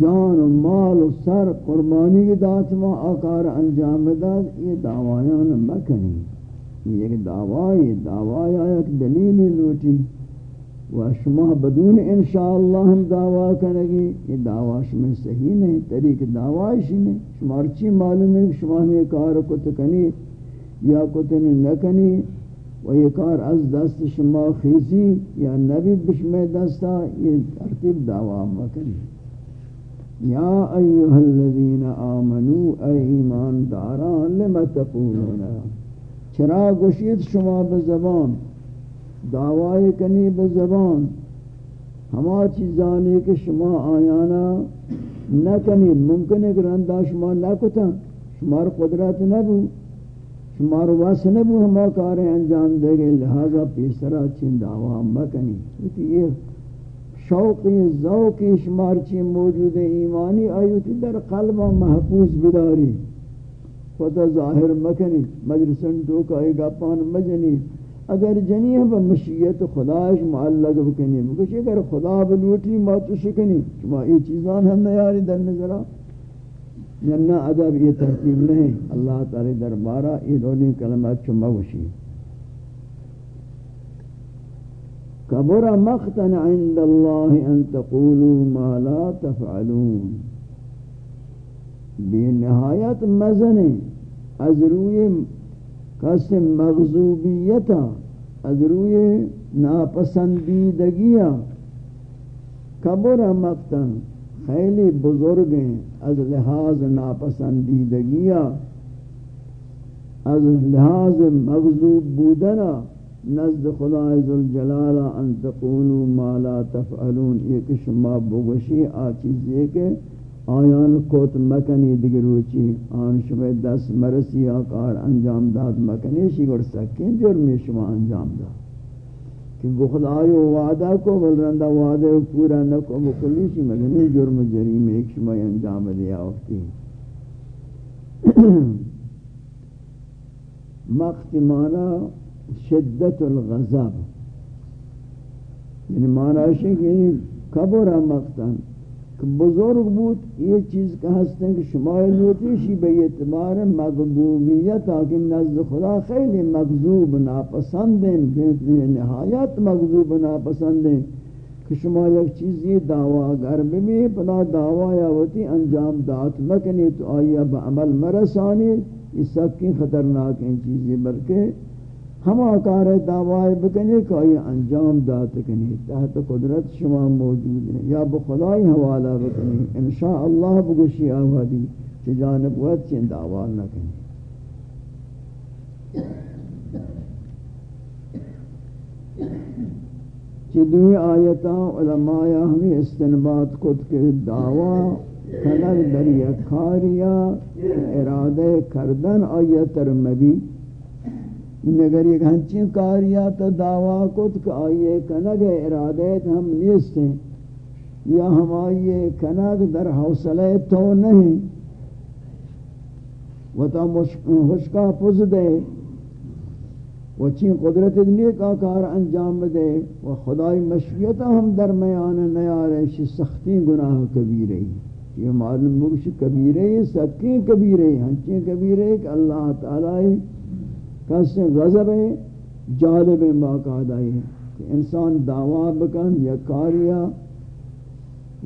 جان و مال و سر، قربانی کی دات ما آکار انجام داد، یہ دعویان مکنی۔ یہ ایک دعوی، یہ دعوی ایک دلیلی لوٹی۔ و شما بدون انشاءاللہ ہم دعویٰ کرنگی یہ دعویٰ شما صحیح نہیں، طریق دعویٰ شی نہیں۔ شما رچی معلوم ہے، شما ہمیں کار کت کنی، یا کتن نکنی، و یہ کار از دست شما خیزی، یا نبی بشم دستا، یہ ترتیب دعویٰ مکنی یا ایوہ الذین آمنوا اے ایمان داران لما تقولونا چرا گوشید شما بزبان؟ دعوی کنی به زبان. ہما چیزانی کہ شما آیانا نکنی ممکن ہے کہ رندہ شما نکتا شمار قدرت نبو شمار واس نبو ہما کاریں انجام دے گئے لہذا پیسرا چین دعوی مکنی. یہ شوقی، ذوقی شمار چین موجود ایمانی آیوتی در قلب محفوظ بداری. خدا ظاہر مکنی. مجلسن تو کا ایک اپان مجنی. اگر جنی ہے مشیت خداش معلق بکنی بکشی اگر خدا بلوٹی ما تو شکنی شما یہ چیزان ہم نیاری در نظرہ۔ جنہ ادب یہ ترتیب نہیں، اللہ تعالی دربارہ یہ دونی کلمات چما وشی۔ کبر مقتن عند اللہ ان تقولوا ما لا تفعلون۔ بے نہایت مزن از روی کس مغزوبیتا۔ از روی ناپسندیدگیا کبر مقتن خیلی بزرگ ہیں، از لحاظ ناپسندیدگیا از لحاظ مغزوب بودنا نزد خدا عزالجلال ان تقولوا ما لا تفعلون یہ کہ شما بگوشی، آ چیزی کہ آیان کوت مکنی دیگر روچی آن شما دست مرسی آکار انجام داد. مکنی شی گر سکیں جرمی شما انجام داد. کہ بخد آئیو وعدہ کو بلرندہ وعدہ پورا نکو. بکلی شی مکنی جرم جریم ایک شما انجام دیا وقتی. مقت مانا شدت الغضب. یعنی مانا ہے کہ کبرا مقتن بزرگ بود یہ چیز کا ہستے ہیں کہ شمائے لوٹی شی بے اعتبار مغضوبیت آکہ نزد خدا خیلی مغضوب ناپسندیں بے نہایت مغضوب ناپسندیں کہ شما یک چیز یہ دعویٰ گر بمی پدا دعویٰ یا ہوتی انجام دات مکنی تو آئیہ با عمل مرسانی یہ سب کی خطرناک ہیں چیزیں بلکہ ہما کار دعوی بکنی کہ یہ انجام دات کنی، تحت قدرت شما موجود ہیں، یا بخدای حوالہ بکنی، انشاءاللہ بگوشی آوادی چی جانب وقت چین دعوار نہ کنی چی دوی آیتا علماء ہمیں استنباد کت کے دعوی کنر در یک کاریا ارادہ کردن آیتر مبی نگر ایک ہنچین کاریا تو دعوی کت کہ آئیے کنگ ارادیت ہم نیستیں یا ہم آئیے کنگ در حوصلہ تو نہیں۔ و تا حشکا پز دے۔ و چین قدرت نیک آکار انجام دے۔ و خدای مشیت ہم درمیان نیارے شی سختی گناہ کبیرے۔ یہ معلوم مگش کبیرے سکی کبیرے ہنچین کبیرے کہ اللہ تعالی کس غضب جالب باقاعدہ ہے کہ انسان دعویٰ بکن یا کاریا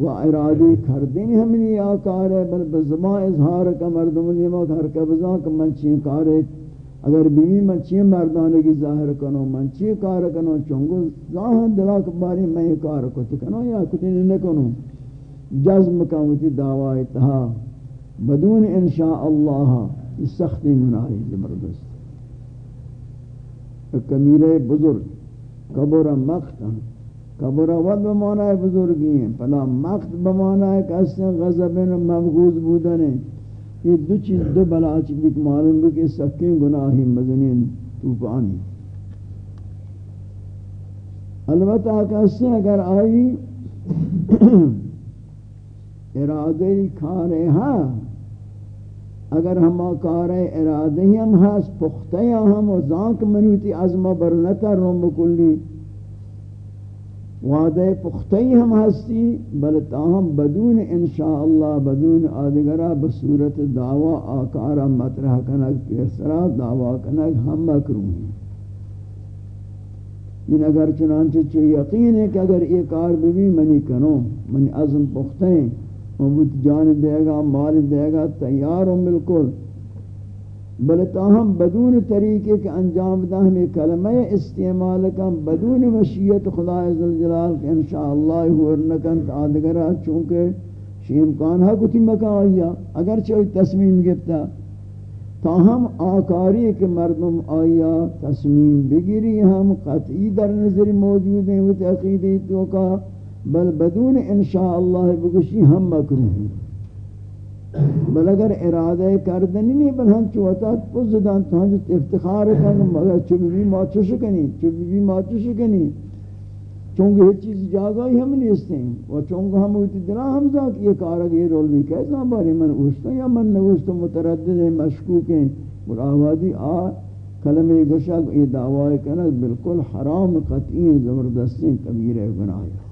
و ارادی کردین ہمیں آکار ہے بل بزما اظہار کا مردم لیما ہر قبضہ کہ من چین کار ہے۔ اگر بیوی منچین مردانے کی ظاہر کنو منچین کار کنو، چونگو ظاہر دلاک باری میں کار کو تو کنو یا کتی نہ کنو جزم کامتی دعوی اتحا، بدون انشاء اللہ اس سختی مناہی زبردست۔ کمیرے بزرگ کبر مقتا کبر ود بمانا بزرگی ہیں. پلا مقت بمانا ہے کہ اسے غضب مبغوض بودن ہیں. یہ دو چیز، دو بلا چیز معلوم بھی کہ سکیں گناہی مزنین توفانی البتہ کہ اسے اگر آئی ارادی کھارے ہاں اگر ہم کار ارادی ہم ہاس پختہ ہم و زانک منوتی عظمہ برنتا روم بکلی. وعدہ پختہی ہم ہستی بل تاہم بدون انشاءاللہ، بدون آدگرہ بصورت دعوی آکارا مطرح کنک پیسرا دعوی کنک ہم مکرون ہیں. من اگر چنانچہ چو یقین ہے کہ اگر ایک کار بھی منی کنو، منی عظم پختہ ہیں. محبوت جان دے گا، مال دے گا، تیار ہوں بالکل۔ بل تاہم بدون طریقے کے انجام دا ہمیں کلمہ استعمال کا بدون مشیت خدا عزالجلال کہ انشاءاللہ ہورنکن آدگرہ چونکہ شیم کانہا کتی مکہ آیا اگر چوئی تصمیم گفتا تاہم آکاری کے مردم آیا تصمیم بگیری، ہم قطعی در نظر موجود ہیں، وہ تحقیدی تو کا۔ بل بدون انشاءاللہ بگوشی ہم مکروہ بل اگر ارادہ کردنی نہیں، بل ہم چوتا پس دان تو ہم افتخار کرنے مگر چوبی بھی ما چوشکنی چوبی بھی ما چوشکنی چونکہ یہ چیز جاگا ہی ہم نہیں ہیں۔ و چونکہ ہم ہوتی دلا حمزہ کہ یہ کارا یہ رول بھی کیسا باری من اوشتا یا من نوشتا متردد ہیں، مشکوک ہیں۔ اور آوادی آ کلمہ گوشا یہ دعوی کرنا بالکل حرام، قطعی زبردستی کبیر گناہ۔ ہے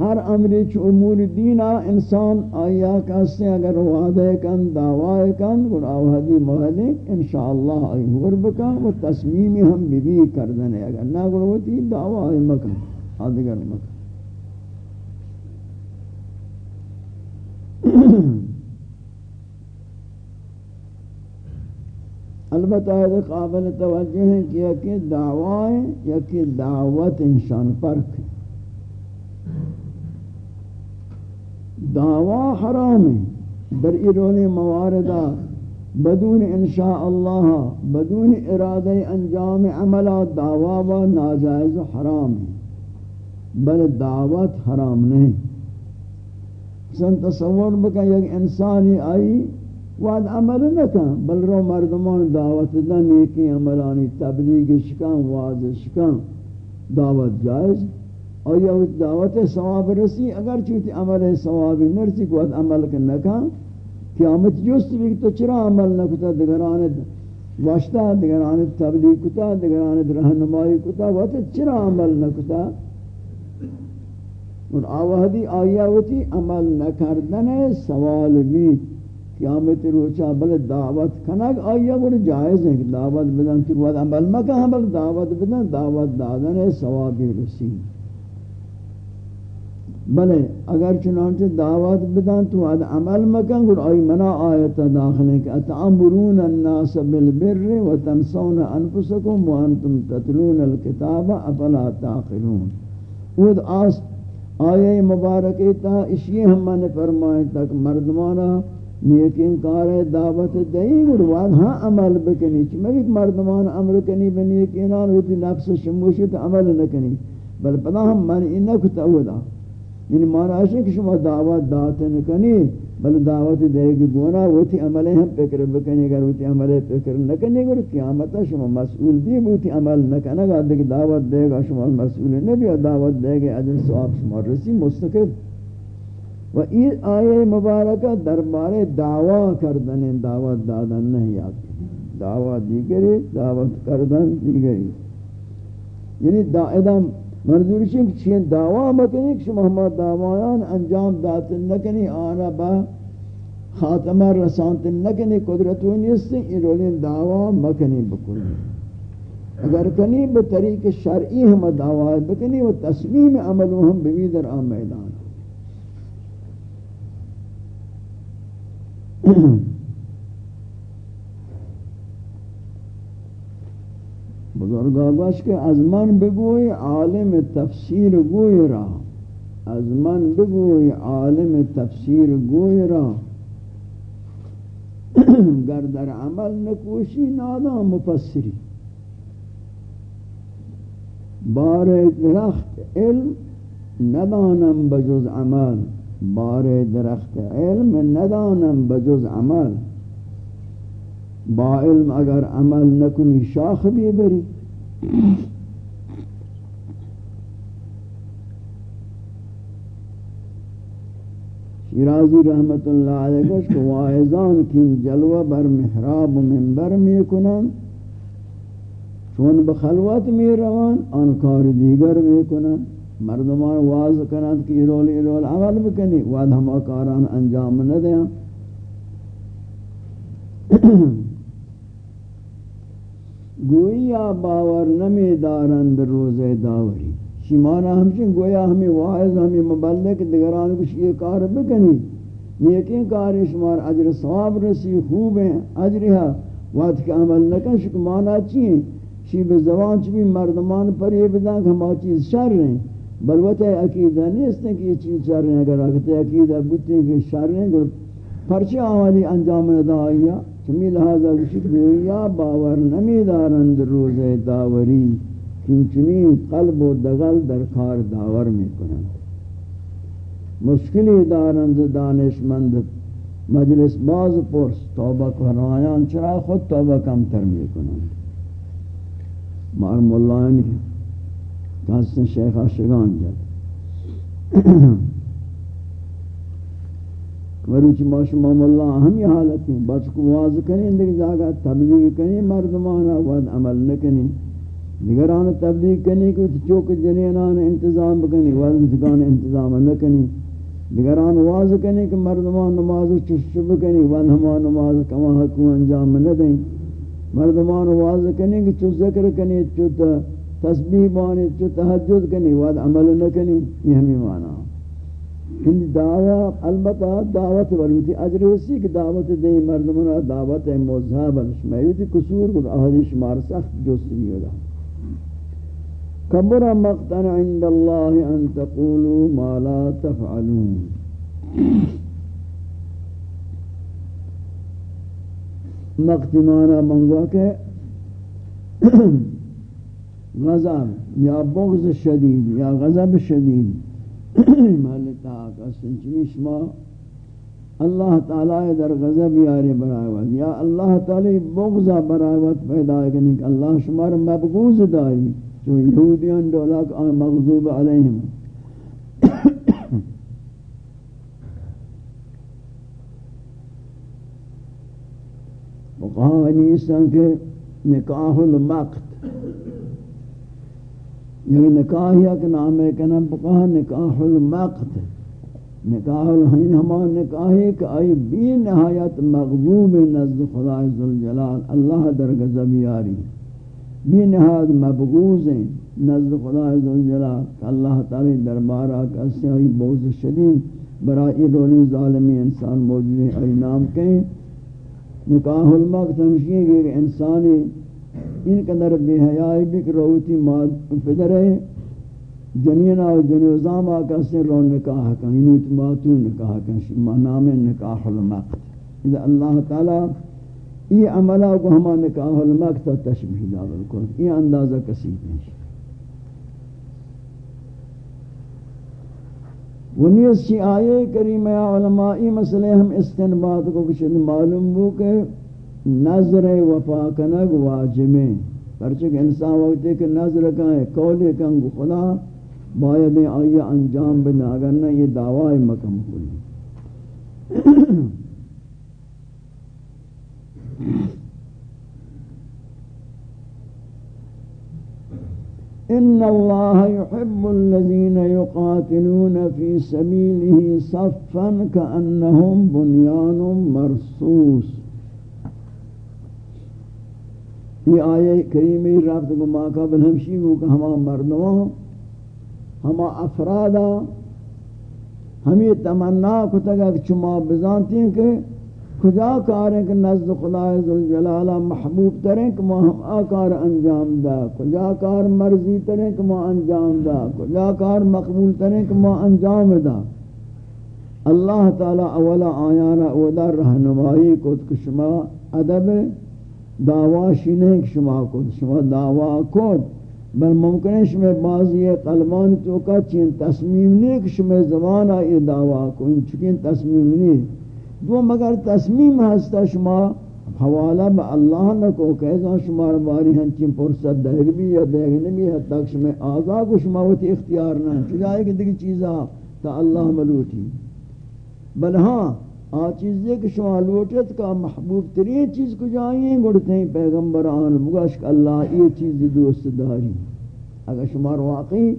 ہر امری چ امور دینا انسان آیا کہتے ہیں اگر وعدہ کن دعوی کن اور آوہدی مہلک انشاءاللہ آئی ہور بکا و تصمیمی ہم بھی بھی کردنے، اگر نہ گروتی دعوی آئی مکن آدگر مکن۔ البتہ یہ قابل توجہ ہے کہ کہ دعوی یا کہ دعوت انسان فرق ہے۔ دعوی حرام ہے، در ایرون مواردہ، بدون انشاء اللہ بدون ارادہ انجام عملہ، دعوی و ناجائز حرام ہے۔ بل دعوت حرام نہیں۔ سن تصور بکا یک انسانی آئی واد عمل نکن، بل رو مردمان دعوت دا نیکی عملانی تبلیغ شکن واضح شکن. دعوت جائز؟ آیا دعوت ثواب رسی؟ اگر چوتی عمل ثواب نرسی کو عمل کرنا کا قیامت جست بھی تو چرا عمل نہ کتا دگران واشتا دگران تبلیغ کتا دگران رہنمائی کتا. وقت چرا عمل نہ کتا اور آوہدی آیا ہوتی عمل نہ کردن سوال بھی قیامت روچا بل دعوت کنک آیا گر جائز ہے دعوت بدن تو بعد عمل مکہ ہاں، بل دعوت بدن، دعوت دادن ہے، ثواب رسی۔ بلے اگر چنانچہ دعوت بدن تو اد عمل مکن گر آئی منا آیت داخلیں کہ اتعمرون الناس بالبر و تنسون انفسکم و انتم تتلون الكتاب افلا تاقلون ود آس آیے مبارکی تا اسی ہم نے فرمائے تک مردمانہ مردمانا نیکین کار دعوت دئی گر واد ہاں عمل بکنی، چی میں مردمان امر کنی بنیکینان ہوتی نفس شموشت عمل نکنی۔ بل پدا ہم من انکو تاودا یعنی مانا ہے کہ شما دعوت داتن کنی بل دعوت دے گی گونا وہتی عملیں ہم فکر بکنی، اگر وہتی عملیں فکر نکنی گر قیامتا شما مسئول بھی وہتی عمل نکنی گا دعوت دے گا، شما مسئول نبی دعوت دے گی عجل سواب شما رسی مستقل۔ و این آیه مبارکہ دربار دعوی کردن دعوت دادن نہیں آتی دعوت دیگری دعوت کردن دیگری. یعنی دائدم منظور چین کہ چین دعویٰ مکنی کہ شما ہما دعویان انجام داتن نکنی آنا با خاتمہ رسانتن نکنی، قدرتو نیستی، این رولین دعویٰ مکنی بکنی. اگر کنی بطریق شرعی ہم دعویٰ بکنی و تصمیم عملو ہم بوی در آم میدان. بزرگ آگوش کہ از من بگوی عالم تفسیر گوی را. از من بگوی عالم تفسیر گوی را. گر در عمل نکوشی نادا مفسری. بار درخت علم ندانم بجز عمل. بار درخت علم ندانم بجز عمل. با علم اگر عمل نکنی شاخ بھی بری شیرازی رحمت اللہ علیہ گوش کہ واعظان کی جلوہ بر محراب و منبر میں کنن چون بخلوت میں روان انکار دیگر میں کنن مردمان واز کنن کہ رول رول عمل بکنی. وعد ہم کاران انجام نہ دیں گویا باور نمی دارند روز داوری. شیمانا ہمشن گویا ہمیں واعظ ہمیں مبلک دگران کچھ یہ کار بکنی. نیکیں کار شمار عجر ثواب رسی خوب ہیں عجرہا وقت کے عمل نکن شک مانا چیئے شی بے زبان چی؟ بھی مردمان پر یہ بدن کہ ہم چیز شر رہے ہیں بلوت عقیدہ نہیں اس نے کہ یہ چیز شر رہے اگر آگتے عقیدہ بوتے کہ شر رہے پرچے آوالی انجام ندا ندائیہ چمی لہذا وشک گویا باور نمی دارند روز داوری چنچنی قلب و دغل در کار داور می کنند. مشکلی دارند دانشمند مجلس باز پرس، توبہ کنایان چرا خود توبہ کم تر می کنند. مار مولانی کہاستن شیخ آشگان جد. مروچ ماشما مولا ہم یہ حالت ہیں، بس کو واز کریں، دیکھ جاگا تبلیغ کریں مردمانا ود عمل نکنی نگران تبلیغ کرنے کو چوک جنینان انتظام بکنی ود دکان انتظام نکنی نگران واز کرنے کہ مردمان نماز چشت بکنی ود ہما نماز کما حکم انجام نہ دیں مردمان واز کرنے کہ چو ذکر کرنے چو تا تسبیح بانے چو تحجد کرنے ود عمل نکنی، یہ ہمیں معنی. ان دعوت البتہ دعوت وروتی اجر اسی کہ دعوت دے مردمنا دعوت مذہب شمیوتی قصور کو احادیث شمار سخت جوسری ہوگا کبر مقتن عند اللہ ان تقولوا ما لا تفعلون. مقتمانا منگوا کہ غضب، یا بغض شدید، یا غضب شدید. مالتا کسن شما اللہ تعالی در غضب یاری برائے یا اللہ تعالی بغض برائے پیدا کرنے کہ اللہ شمار مبغوض داری. جو یہودیان دولاک آن مغضوب علیہم. وقہا نیستان کہ نکاح المقت. یہ نکاح یک نام ہے کہ نام بقاہ نکاح المقت نکاح الحین ہمان نکاح ہے کہ آئی بی نہایت مغضوب نزد خدا عزالجلال اللہ در غزب یاری بھی نہاد مبغوز ہیں نزد خدا عزوجلہ اللہ تعالی دربارہ کسی ہوئی بوز شدید برائی رولی ظالمی انسان موجود ہیں۔ ای نام کہیں۔ نکاح المقت ہمشی کہ انسانی ان قدر بے حیائی بک روتی پدر ہے جنینا و جنوزام آکا سے رو نکاح کا انویت ماتون نکاح کا نام نکاح المقت. اذا اللہ تعالی یہ عملہ کو ہما نکاح المقت تشبیح دا بالکل یہ اندازہ کسی نہیں ونیس چی آئے کریمہ علمائی مسئلے ہم استنباد کو کچھ معلوم ہو کہ نظر وفا کنگ واجبیں پرچک انسان وقت کہ نظر کہیں قول کنگ خدا باید آئی انجام بنا اگر نہ یہ دعوی مکم کلی ان الله يحب الذين يقاتلون في سبيله صفا كانهم بنيان مرصوص۔ یہ آیے کریمی رفت کو ماں بن ہمشی وہ کہ ہما مردوں ہما افرادا ہمیں تمنا کو تگا کہ چما بزانتی ہیں کہ کجا کاریں کہ نزد خدا ذوالجلالہ محبوب تریں کہ ما ہم آکار انجام دا، کجا کار مرضی تریں کہ ما انجام دا، کجا کار مقبول تریں کہ ما انجام دا۔ اللہ تعالی اولا آیانا اولا رہنمائی کو شما ادب دعواشی نہیں کہ شما کو شما دعوا کو بل ممکن ہے شما بعضی قلبان تو کا چین تصمیم نہیں کہ شما زمانہ یہ دعوا کو ان چکین تصمیم نہیں۔ دو مگر تصمیم ہستا شما حوالہ با اللہ نہ کو کہتا شما باری ہنچین پرسد دہگ بھی یا دہگ نمی ہے تک شما آزا کو شما ہوتی اختیار نہ چجائے کہ دیکھ چیزا تا اللہ ملوٹی۔ بل ہاں آ چیز یہ کہ شما لوٹت کا محبوب ترین چیز کو جائیں گڑتے ہیں پیغمبران مگشک اللہ یہ چیز دوست داری۔ اگر شما واقعی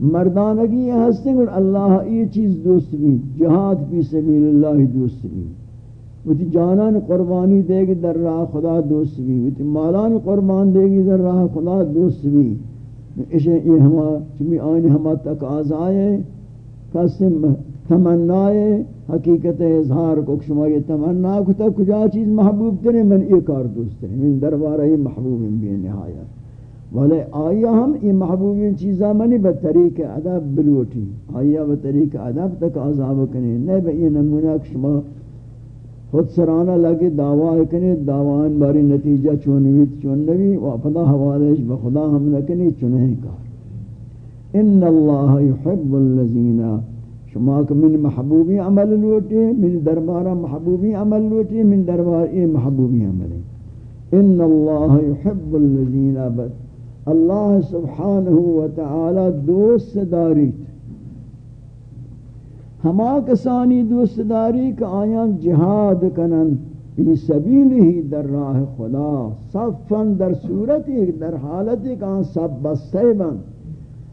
مردانگی یہ ہستے ہیں اللہ یہ چیز دوست بھی، جہاد فی سبیل اللہ دوست بھی۔ وتی جانان قربانی دے گی در راہ خدا دوست بھی، وتی مالان قربان دے گی در راہ خدا دوست بھی۔ اسے یہ ہما، چمی آئین ہما تک آزائے قسم تمنائے حقیقت اظہار کو شما یہ تمنا کو تک کجا چیز محبوب ترے من یہ کار دوست ہے من دربارہ محبوب بھی نہایت۔ ولی آیا ہم یہ محبوبین چیزا منی بطریق عذاب بلوٹی۔ آیا بطریق عذاب تک عذاب کنے نہیں بے یہ نمونہ شما خود سرانہ لگے دعوی کنے دعوان باری نتیجہ چونویت چونوی و اپنا حوالش بخدا ہم نکنے چنہیں کار۔ ان اللہ يحب الذین شما کہ من محبوبی عمل لوٹے من دربارہ محبوبی عمل لوٹے من دربار یہ محبوبی عمل. ان اللہ يحب الذین بد اللہ سبحانہ و تعالی دوست داری. ہما کسانی دوست داری کہ آیان جہاد کنن فی سبیل در راہ خدا. صفن در صورت ایک در حالت ایک آن سب بستے بن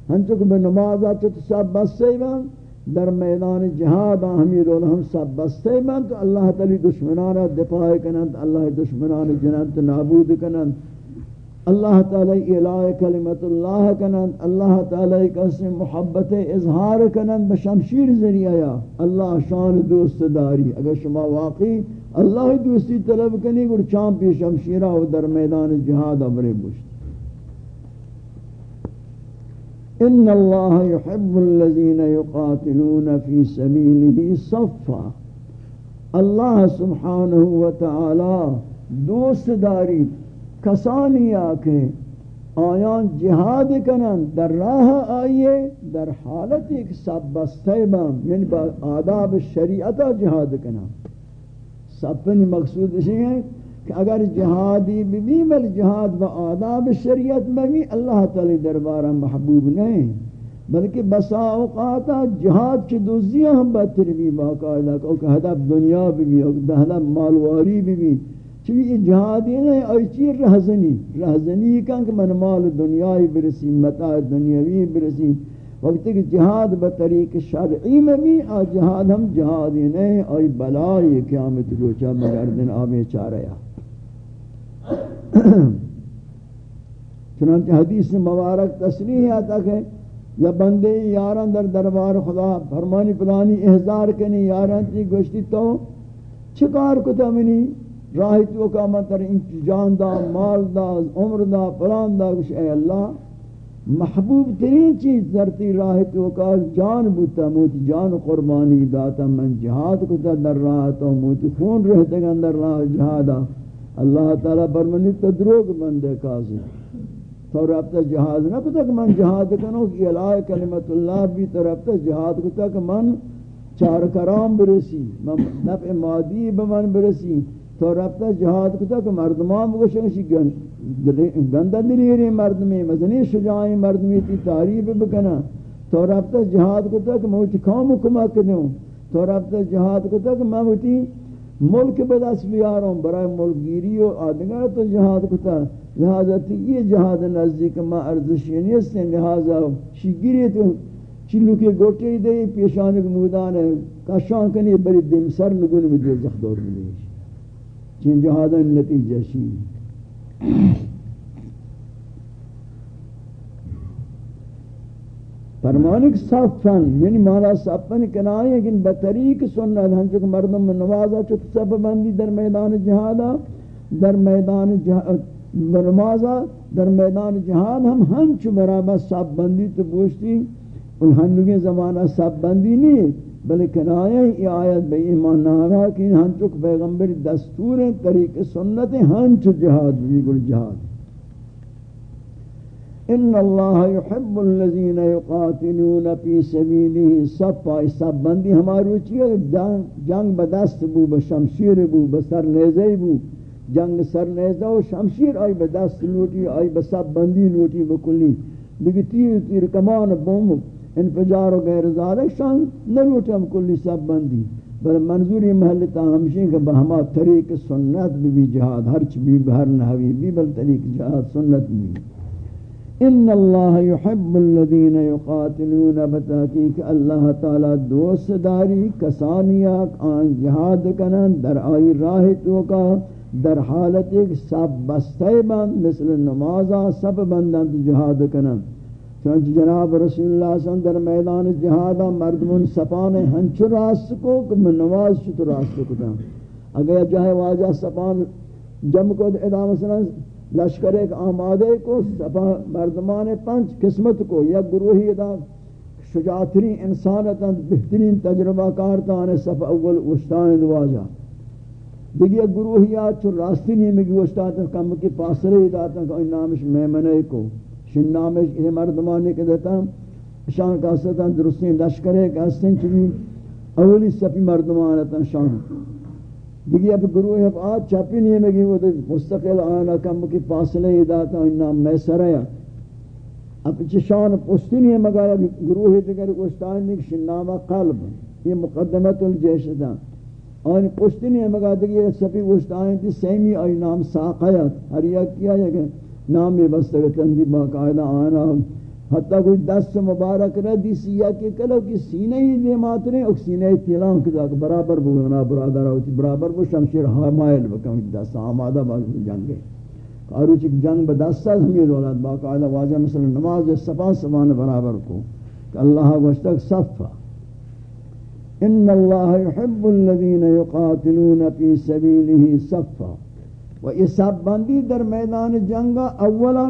ہنچو کہ بنماز آتے تو سب بستے بن در میدان جہاد ہمی رول ہم سب بستے بن تو اللہ تعالی دشمنان دفاع کنن اللہ دشمنان جنت نابود کنن اللہ تعالی الہ کلمت اللہ کنن اللہ تعالی کسی محبت اظہار کنن بشمشیر ذریعہ اللہ شان دوست داری۔ اگر شما واقعی اللہ دوستی طلب کنی گر چام پی شمشیرہ و در میدان جہاد ابرے بشت ان اللہ يحب الذين يقاتلون في سبيله صفا۔ اللہ سبحانہ وتعالی دوست داری، کسانی آکے آیان جہاد کنن، در راہ آئیے، در حالت ایک سب بستے بام یعنی با آداب شریعتا جہاد کنن۔ سب پنی مقصود اسی ہے کہ اگر جہادی بھی مل جہاد با آداب شریعت میں بھی اللہ تعالی دربارہ محبوب نہیں، بلکہ بسا اوقاتا جہاد کی دوزیاں ہم بہتر بھی باقاعدہ کہ ہدف دنیا بھی بھی ہدف مالواری بھی بھی۔ چوی یہ جہادی نہیں آئی چی رہزنی رہزنی کن کہ من مال دنیای برسی متاع دنیاوی برسی وقت کہ جہاد بطریق شرعی میں بھی آ جہاد ہم جہادی نہیں آئی بلائی قیامت روچہ مگردن آبے چاریا چنانچہ حدیث مبارک تصریح آتا کہ یا بندے یاران در دربار خدا فرمانی پلانی احضار کنی یاران تی گوشتی تو چکار کتا منی؟ راہی تو کا مطر جان دا، مال دا، عمر دا پلان دا، گوش اے اللہ، محبوب ترین چیز درتی راہ تو کا جان بوتا موت جان قربانی داتا، من جہاد کتا در راہ تو موت خون رہتے گا در راہ جہادا۔ اللہ تعالیٰ برمنی تدروگ بندے کازی. تو رابطہ جہاد نہ پتا کہ من جہاد کنو کہ الہ کلمت اللہ بھی تو رابطہ جہاد کتا کہ من چار کرام برسی، من نفع مادی بمن برسی. تو رابطہ جہاد کتا کہ مردمان بگوشن شی گندہ دلیری مردمی، مزنی شجاعی مردمی تی تعریف بکنا تو رابطہ جہاد کتا کہ موچ کام کمک دوں تو رابطہ جہاد کتا کہ میں ہوتی ملک بدس بیاروں برای ملک گیری و آدگر تو جہاد کتا۔ لہذا تو یہ جہاد نزدیک ما ارزشی نیست یعنی لہذا چی گیری تو چلو کے گوٹے دے پیشانک مودان ہے۔ کاشان کنی بری دم سر نگون میں دو زخدور ملیش چین جہاد نتیجہ شی فرمانک صفن یعنی مانا صفن کنائی لیکن بطریق سنت ہم چکہ مردم میں نوازا چکہ سب بندی در میدان جہادا در میدان جہاد نمازا در میدان جہاد ہم ہنچ برابر سب بندی تو پوچھتی ان ہنگی زمانہ سب بندی نہیں بلکہ آیا ای آیت بے ایمان نامہ کہ ہنچک پیغمبر دستور طریق سنت ہنچ جہاد بھی گل جہاد۔ ان اللہ يحب الذين يقاتلون في سبيله صفا سب بندی ہماری چیز جنگ بدست بو بشمشیر بو بسر نیزے بو، جنگ سر نیزہ و شمشیر آئی به دست لوٹی، آئی به بندی لوٹی بکلی دیکھ تیر تیر کمان بوم انفجار و غیر ذالک شان نلوٹم کلی سب بندی۔ بل منظوری محلتا ہمشین کہ بہما طریق سنت بھی بھی جہاد ہرچ بھی بہر نحوی بھی بل طریق جہاد سنت بھی ان اللہ يحب الذين يقاتلون بتحقیق اللہ تعالی دوست داری، کسانیاک، آن جہاد کنن، در آئی راہ تو کا، در حالت ایک سب بستے بند، مثل نمازا سب بندن جہاد کنن۔ چونچہ جناب رسول اللہ صلی اللہ علیہ وسلم در میدان جہادا مردمون سپان ہنچ راست کو، کہ میں نماز چھت راست کو دا اگر جاہے واجہ سپان جم کو ادا مثلا لشکر ایک آمادے کو سپا مردمان پنچ قسمت کو یا گروہی ادا شجاعتری انسانتا بہترین تجربہ کارتا آنے صف اول وشتائیں دواجہ۔ دیگه گروهیات چو راستی نہیں میں گوشتا تھا کم کے پاسرے ہی داتا کہ ان نامش میمنے کو۔ شن نامش یہ مردمانے کے دیتا شان کا ستا، درستین لشکرے کا سن چوی اولی سپی مردمانتا شان۔ دیگه اب گروہ اب آج چاپی نہیں میں وہ مستقل آنا کم کے فاصلے داتا ان نام میں سریا اب چشان پشتی نہیں مگر گروہ دیگر گوشتان نہیں شن قلب. یہ مقدمت الجیش تھا آن پشتنی ہے مگا دیکھ یہ سفی گوشت تھی سیمی آئی نام ساقیت ہر یک کیا ہے کہ نام میں بس تک باقاعدہ آنا حتیٰ کوئی دست مبارک رہ دی سیاہ کے کلو کی سینے ہی دے ماترے اور سینے ہی تیلان کی جاک برابر بگنا برادر ہوتی برابر بو شمشیر حمائل بکن دست آمادہ باقی جنگے کارو چک جنگ بدست ہے ہمیں دولت باقاعدہ واجہ مثلا نماز صفا سبان برابر کو۔ کہ اللہ گوشتک صفا ان اللہ يحب الذين يقاتلون في سبيله صفا و یہ سب بندی در میدان جنگ اولا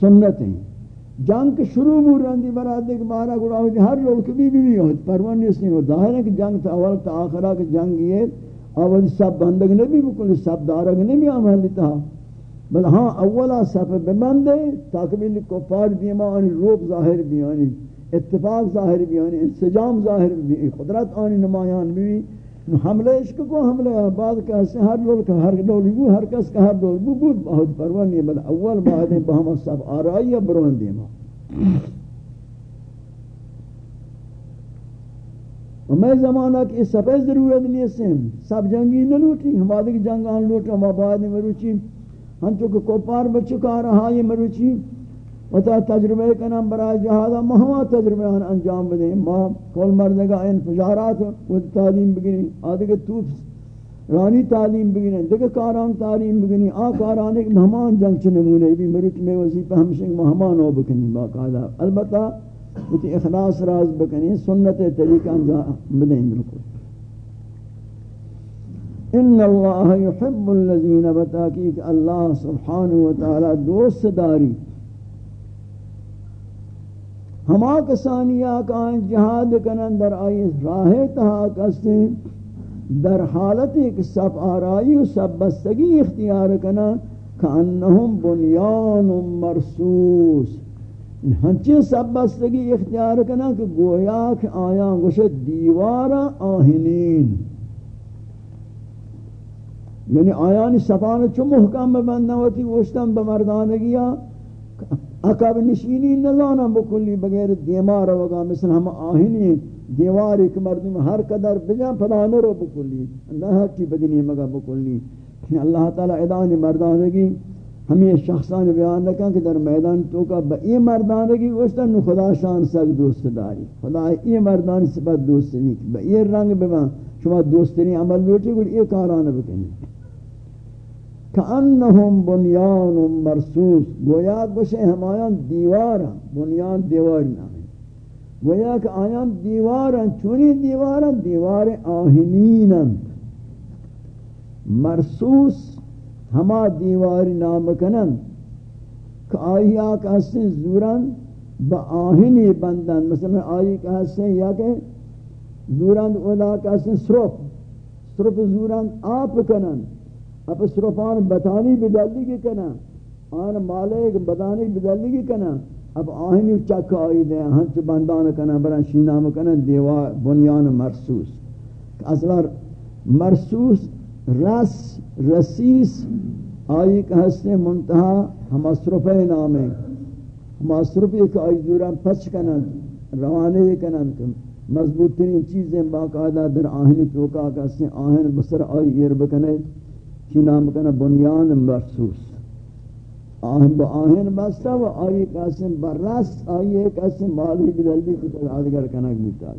سنت ہیں جنگ شروع مو رندی برات ایک بارہ گڑا ہوتی ہر لوگ بھی بھی بھی ہوتی پروانی اس نہیں ہوتا ظاہر ہے کہ جنگ تا اول تا آخرہ کہ جنگ یہ اول سب بندگ نبی بکل سب دارگ نبی عمل لیتا۔ بل ہاں اولا سب ببندے تاکہ کفار دیما روب ظاہر بھی آنی اتفاق ظاہر بھی آنی انسجام ظاہر بھی قدرت آنی نمایان بھی حملہ عشق کو حملہ بعد کہتے ہیں ہر لول کا، ہر لول بو، ہر کس کا ہر لول بو بود بہت پروانی ہے۔ بل اول بعد بہم سب آرائی بروان دیما میں زمانہ کی سبے ضرورت نہیں ہے سب جنگی نہ لوٹی ہمارے جنگ آن لوٹا، ہم بعد میں مروچی ہم چونکہ کوپار بچکا رہا یہ مروچی وتا تجربے کنم برای جہاد مہما تجربے ان انجام بدیں ما کول مردگا انفجارات و تعلیم بگنی آدھے کہ تو رانی تعلیم بگنی دیکھ کاران تعلیم بگنی آ کاران ایک مہمان جنگ چھ نمونے بھی مرچ میں وظیفہ ہمشہ مہمان ہو بکنی باقاعدہ البتہ اتی اخلاص راز بکنی سنت طریقہ انجام بدیں بالکل. ان اللہ يحب الذین بتاکیک اللہ سبحانہ وتعالی دوست داری. ہما کسانیا کا جہاد کنن در آئی راہ تہا کسیں در حالت ایک سب آرائی و سب بستگی اختیار کنا کانہم بنیان مرسوس۔ ہنچے سب بستگی اختیار کنا کہ گویا کہ آیا گوشت دیوارا آہنین۔ یعنی آیانی سفان چو محکم ببندن ہوتی گوشتن بمردانگیا۔ اکاب نشینی نزانا بکلی بغیر دیمار وگا مثل ہم آہنی دیوار ایک مردم ہر قدر بجا پدانے رو بکلی. اللہ کی بدنی مگا بکلی. یعنی اللہ تعالی ادانی مردانگی، ہمیں شخصان بیان رکھا کہ در میدان تو کا با ای مردانگی گوشتا نو خدا شان سک دوست داری. خدا ای مردان سپت دوست نہیں با ای رنگ ببان شما دوست نہیں عمل لوٹی گوڑ ای کاران بکنی. کانہم بنیان مرسوس گویا گوشے ہمایان دیوارا بنیان دیوار نام گویا کہ آیان دیوارا چونی دیوارا دیوار آہنین مرسوس ہما دیوار نام کنن کہ آئی آکا حسن زوران با آہنی بندن. مثلا آئی کا حسن یا کہ زوران اولا کا حسن سرپ سرپ زوران آپ کنن. اب سرپان بتانی بدلی کی کنن آن مالے بدانی بدلی کی کنن اب آہنی چک آئی دے، ہنچ بندان کنا بران شینام کنا، دیوار، بنیان مرسوس۔ اصلا مرسوس، رس، رسیس، آئی کہ ہستے منتہا، ہم اصرف نام ہے ہم اصرف ایک آئی دوران پچ کنن روانے کنن مضبوط ترین چیزیں باقاعدہ در آہنی توکا کہتے آہن بسر آئی ایر بکنے۔ چی نام کنا بنیان مرسوس آہن با آہن بستا و آئی قسم برس آئی ایک قسم مالی دی کتا آدگر کنک بیتا